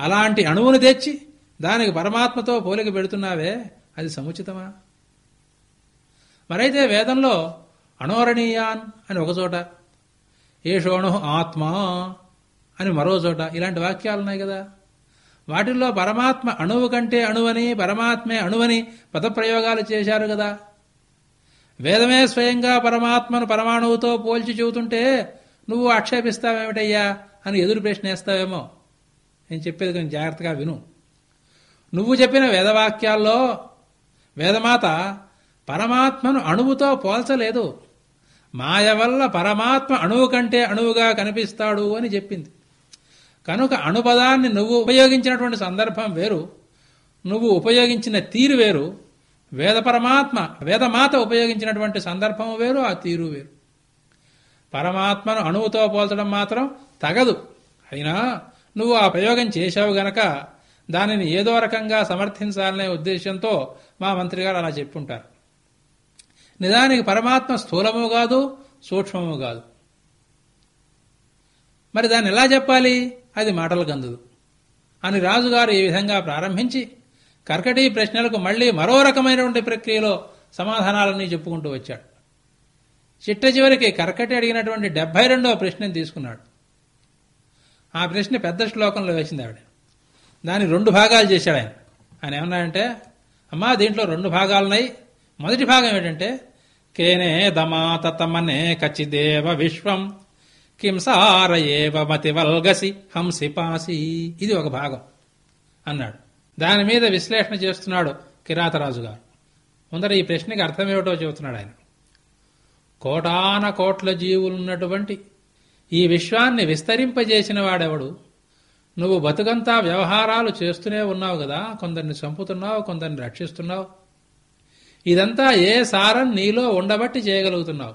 అలాంటి అణువును తెచ్చి దానికి పరమాత్మతో పోలిక పెడుతున్నావే అది సముచితమా? మరైతే వేదంలో అణోరణీయాన్ అని ఒకచోట ఏషోణు ఆత్మ అని మరో చోట ఇలాంటి వాక్యాలు ఉన్నాయి కదా. వాటిల్లో పరమాత్మ అణువు కంటే అణువని పరమాత్మే అణువని పదప్రయోగాలు చేశారు కదా. వేదమే స్వయంగా పరమాత్మను పరమాణువుతో పోల్చి చెబుతుంటే నువ్వు ఆక్షేపిస్తావేమిటయ్యా అని ఎదురు ప్రశ్న వేస్తావేమో? నేను చెప్పేది కొంచెం జాగ్రత్తగా విను. నువ్వు చెప్పిన వేదవాక్యాల్లో వేదమాత పరమాత్మను అణువుతో పోల్చలేదు. మాయ వల్ల పరమాత్మ అణువు కంటే అణువుగా కనిపిస్తాడు అని చెప్పింది. కనుక అణుపదాన్ని నువ్వు ఉపయోగించినటువంటి సందర్భం వేరు. నువ్వు ఉపయోగించిన తీరు వేరు. వేద పరమాత్మ వేదమాత ఉపయోగించినటువంటి సందర్భం వేరు ఆ తీరు వేరు. పరమాత్మను అణువుతో పోల్చడం మాత్రం తగదు. అయినా నువ్వు ఆ ప్రయోగం చేశావు గనక దానిని ఏదో రకంగా సమర్థించాలనే ఉద్దేశంతో మా మంత్రి గారు అలా చెప్పుంటారు. నిజానికి పరమాత్మ స్థూలము కాదు సూక్ష్మము కాదు. మరి దాన్ని ఎలా చెప్పాలి? అది మాటలు గందుదు అని రాజుగారు ఈ విధంగా ప్రారంభించి కర్కటీ ప్రశ్నలకు మళ్ళీ మరో రకమైనటువంటి ప్రక్రియలో సమాధానాలన్నీ చెప్పుకుంటూ వచ్చాడు. చిట్ట చివరికి కర్కటి అడిగినటువంటి డెబ్బై రెండవ ప్రశ్నను తీసుకున్నాడు. ఆ ప్రశ్న పెద్ద శ్లోకంలో వేసింది ఆవిడ. దాన్ని రెండు భాగాలు చేశాడు ఆయన. ఆయన ఏమన్నాడంటే అమ్మా దీంట్లో రెండు భాగాలున్నాయి. మొదటి భాగం ఏంటంటే కేనే దమాత తమనే కచిదేవ విశ్వం కింసార వల్గసి హంసి పాసి. ఇది ఒక భాగం అన్నాడు. దాని మీద విశ్లేషణ చేస్తున్నాడు కిరాతరాజు గారు ముందర ఈ ప్రశ్నకి అర్థమేమిటో చెబుతున్నాడు ఆయన. కోటాన కోట్ల జీవులున్నటువంటి ఈ విశ్వాన్ని విస్తరింపజేసిన వాడెవడు నువ్వు బతుకంతా వ్యవహారాలు చేస్తూనే ఉన్నావు కదా. కొందరిని చంపుతున్నావు కొందరిని రక్షిస్తున్నావు. ఇదంతా ఏ సారం నీలో ఉండబట్టి చేయగలుగుతున్నావు?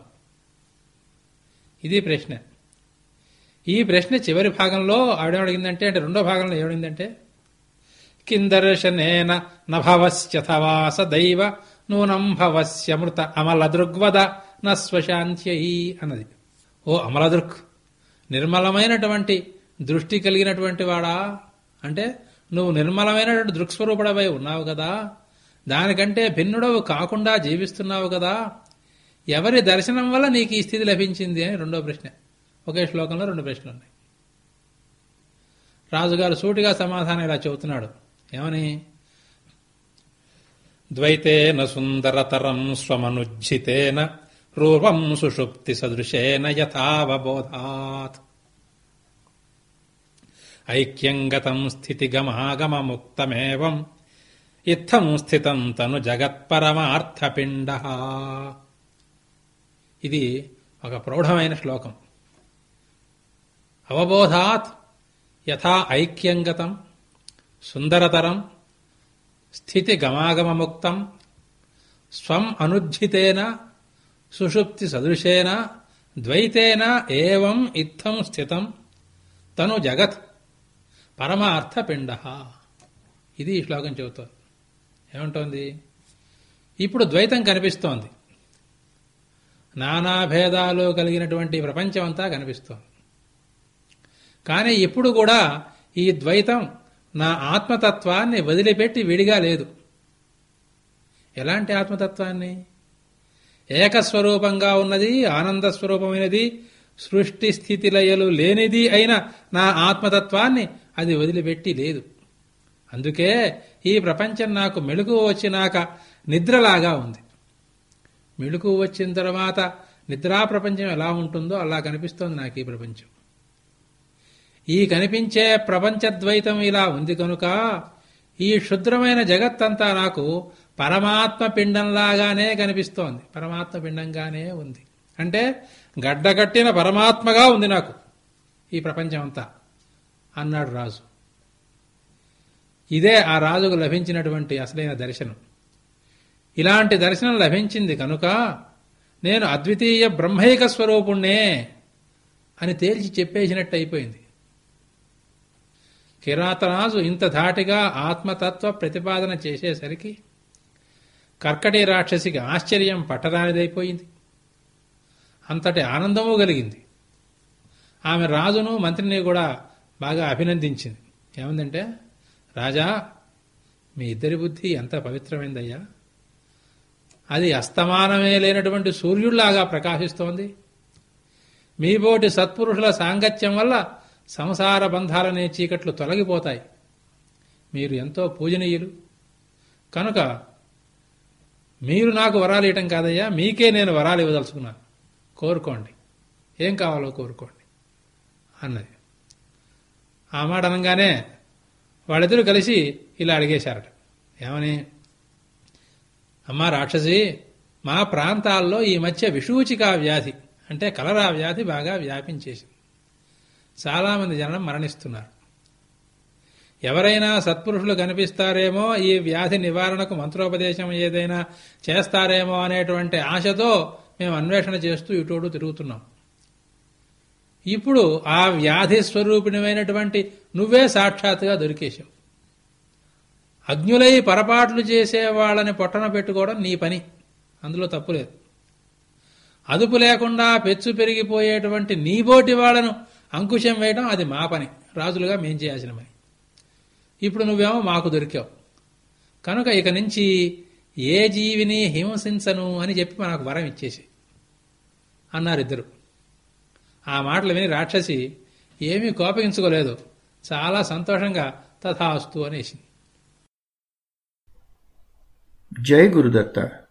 ఇది ప్రశ్న. ఈ ప్రశ్న చివరి భాగంలో ఆవిడేమడిగిందంటే అంటే రెండో భాగంలో ఏమడిందంటే కిందర్శనేన నభవస్యథవాస దైవ నూనం భవస్య మృత అమల దృగ్వద నస్వశాంత్యై అన్నది. ఓ అమలదృక్ నిర్మలమైనటువంటి దృష్టి కలిగినటువంటి వాడా? అంటే నువ్వు నిర్మలమైనటువంటి దృక్స్వరూపుడవై ఉన్నావు కదా? దానికంటే భిన్నుడవు కాకుండా జీవిస్తున్నావు కదా? ఎవరి దర్శనం వల్ల నీకు ఈ స్థితి లభించింది అని రెండో ప్రశ్న. ఒకే శ్లోకంలో రెండు ప్రశ్నలు ఉన్నాయి. రాజుగారు సూటిగా సమాధానం ఇలా చెబుతున్నాడు. ఏమని? ద్వైతేన సుందరతరం స్వమనుజ్జితేన పూర్వం సుషుప్తి సదృశేన యథావబోధాత్ ఐక్యంగతం స్థితిగమాగమముక్తమేవం ఇత్థం స్థితం తను జగత్పరమార్థపిండ ఇది ఒక ప్రౌఢమైన శ్లోకం. అవబోధాత్ యథా ఐక్యంగతం సుందరతరం స్థితి గమాగమముక్తం స్వం అనుజ్జితేన సుషుప్తి సదృశేన ద్వైతేన ఏవం ఇత్థం స్థితం. తను జగత్ పరమార్థపిండ. ఇది ఈ శ్లోకం చెబుతోంది. ఏమంటోంది? ఇప్పుడు ద్వైతం కనిపిస్తోంది. నానా భేదాలు కలిగినటువంటి ప్రపంచం అంతా కనిపిస్తోంది. కానీ ఇప్పుడు కూడా ఈ ద్వైతం నా ఆత్మతత్వాన్ని వదిలిపెట్టి విడిగా లేదు. ఎలాంటి ఆత్మతత్వాన్ని? ఏకస్వరూపంగా ఉన్నది ఆనంద స్వరూపమైనది సృష్టి స్థితి లయలు లేనిది అయిన నా ఆత్మతత్వాన్ని అది వదిలిపెట్టి లేదు. అందుకే ఈ ప్రపంచం నాకు మెళుకు వచ్చినాక నిద్రలాగా ఉంది. మెళుకు వచ్చిన తర్వాత నిద్రా ప్రపంచం ఎలా ఉంటుందో అలా కనిపిస్తోంది నాకు ఈ ప్రపంచం. ఈ కనిపించే ప్రపంచద్వైతం ఇలా ఉంది కనుక ఈ క్షుద్రమైన జగత్తంతా నాకు పరమాత్మ పిండంలాగానే కనిపిస్తోంది. పరమాత్మ పిండంగానే ఉంది. అంటే గడ్డగట్టిన పరమాత్మగా ఉంది నాకు ఈ ప్రపంచం అంతా అన్నాడు రాజు. ఇదే ఆ రాజుకు లభించినటువంటి అసలైన దర్శనం. ఇలాంటి దర్శనం లభించింది కనుక నేను అద్వితీయ బ్రహ్మైక స్వరూపుణ్ణే అని తేల్చి చెప్పేసినట్టు అయిపోయింది. కిరాతరాజు ఇంత ధాటిగా ఆత్మతత్వ ప్రతిపాదన చేసేసరికి కర్కటి రాక్షసికి ఆశ్చర్యం పట్టరానిదైపోయింది. అంతటి ఆనందము కలిగింది. ఆమె రాజును మంత్రిని కూడా బాగా అభినందించింది. ఏమందంటే రాజా మీ ఇద్దరి బుద్ధి ఎంత పవిత్రమైందయ్యా. అది అస్తమానమే లేనటువంటి సూర్యుడిలాగా ప్రకాశిస్తోంది. మీబోటి సత్పురుషుల సాంగత్యం వల్ల సంసార బంధాలనే చీకట్లు తొలగిపోతాయి. మీరు ఎంతో పూజనీయులు. కనుక మీరు నాకు వరాలు ఇవ్వటం కాదయ్యా మీకే నేను వరాలు ఇవ్వదలుచుకున్నాను కోరుకోండి. ఏం కావాలో కోరుకోండి. అన్నది. ఆ మాట అనగానే వాళ్ళిద్దరూ కలిసి ఇలా అడిగేశారట. ఏమని? అమ్మా రాక్షసి మా ప్రాంతాల్లో ఈ మధ్య విషూచికా వ్యాధి అంటే కలరా వ్యాధి బాగా వ్యాపించేసింది. చాలామంది జనం మరణిస్తున్నారు. ఎవరైనా సత్పురుషులు కనిపిస్తారేమో ఈ వ్యాధి నివారణకు మంత్రోపదేశం ఏదైనా చేస్తారేమో అనేటువంటి ఆశతో మేము అన్వేషణ చేస్తూ ఇటోడు తిరుగుతున్నాం. ఇప్పుడు ఆ వ్యాధి స్వరూపిణమైనటువంటి నువ్వే సాక్షాత్తుగా దొరికేశావు. అజ్ఞులై పొరపాట్లు చేసే వాళ్ళని పొట్టన పెట్టుకోవడం నీ పని. అందులో తప్పులేదు అదుపు లేకుండా పెచ్చు పెరిగిపోయేటువంటి నీబోటి వాళ్ళను అంకుశం వేయడం అది మా పని. రాజులుగా మేం చేయాల్సిన పని. ఇప్పుడు నువ్వేమో మాకు దొరికావు. కనుక ఇక నుంచి ఏ జీవిని హింసించను అని చెప్పి మనకు వరం ఇచ్చేసి అన్నారు ఇద్దరు. ఆ మాటలు విని రాక్షసి ఏమీ కోపగించుకోలేదు. చాలా సంతోషంగా తథాస్తు అనేసింది. జై గురుదత్త.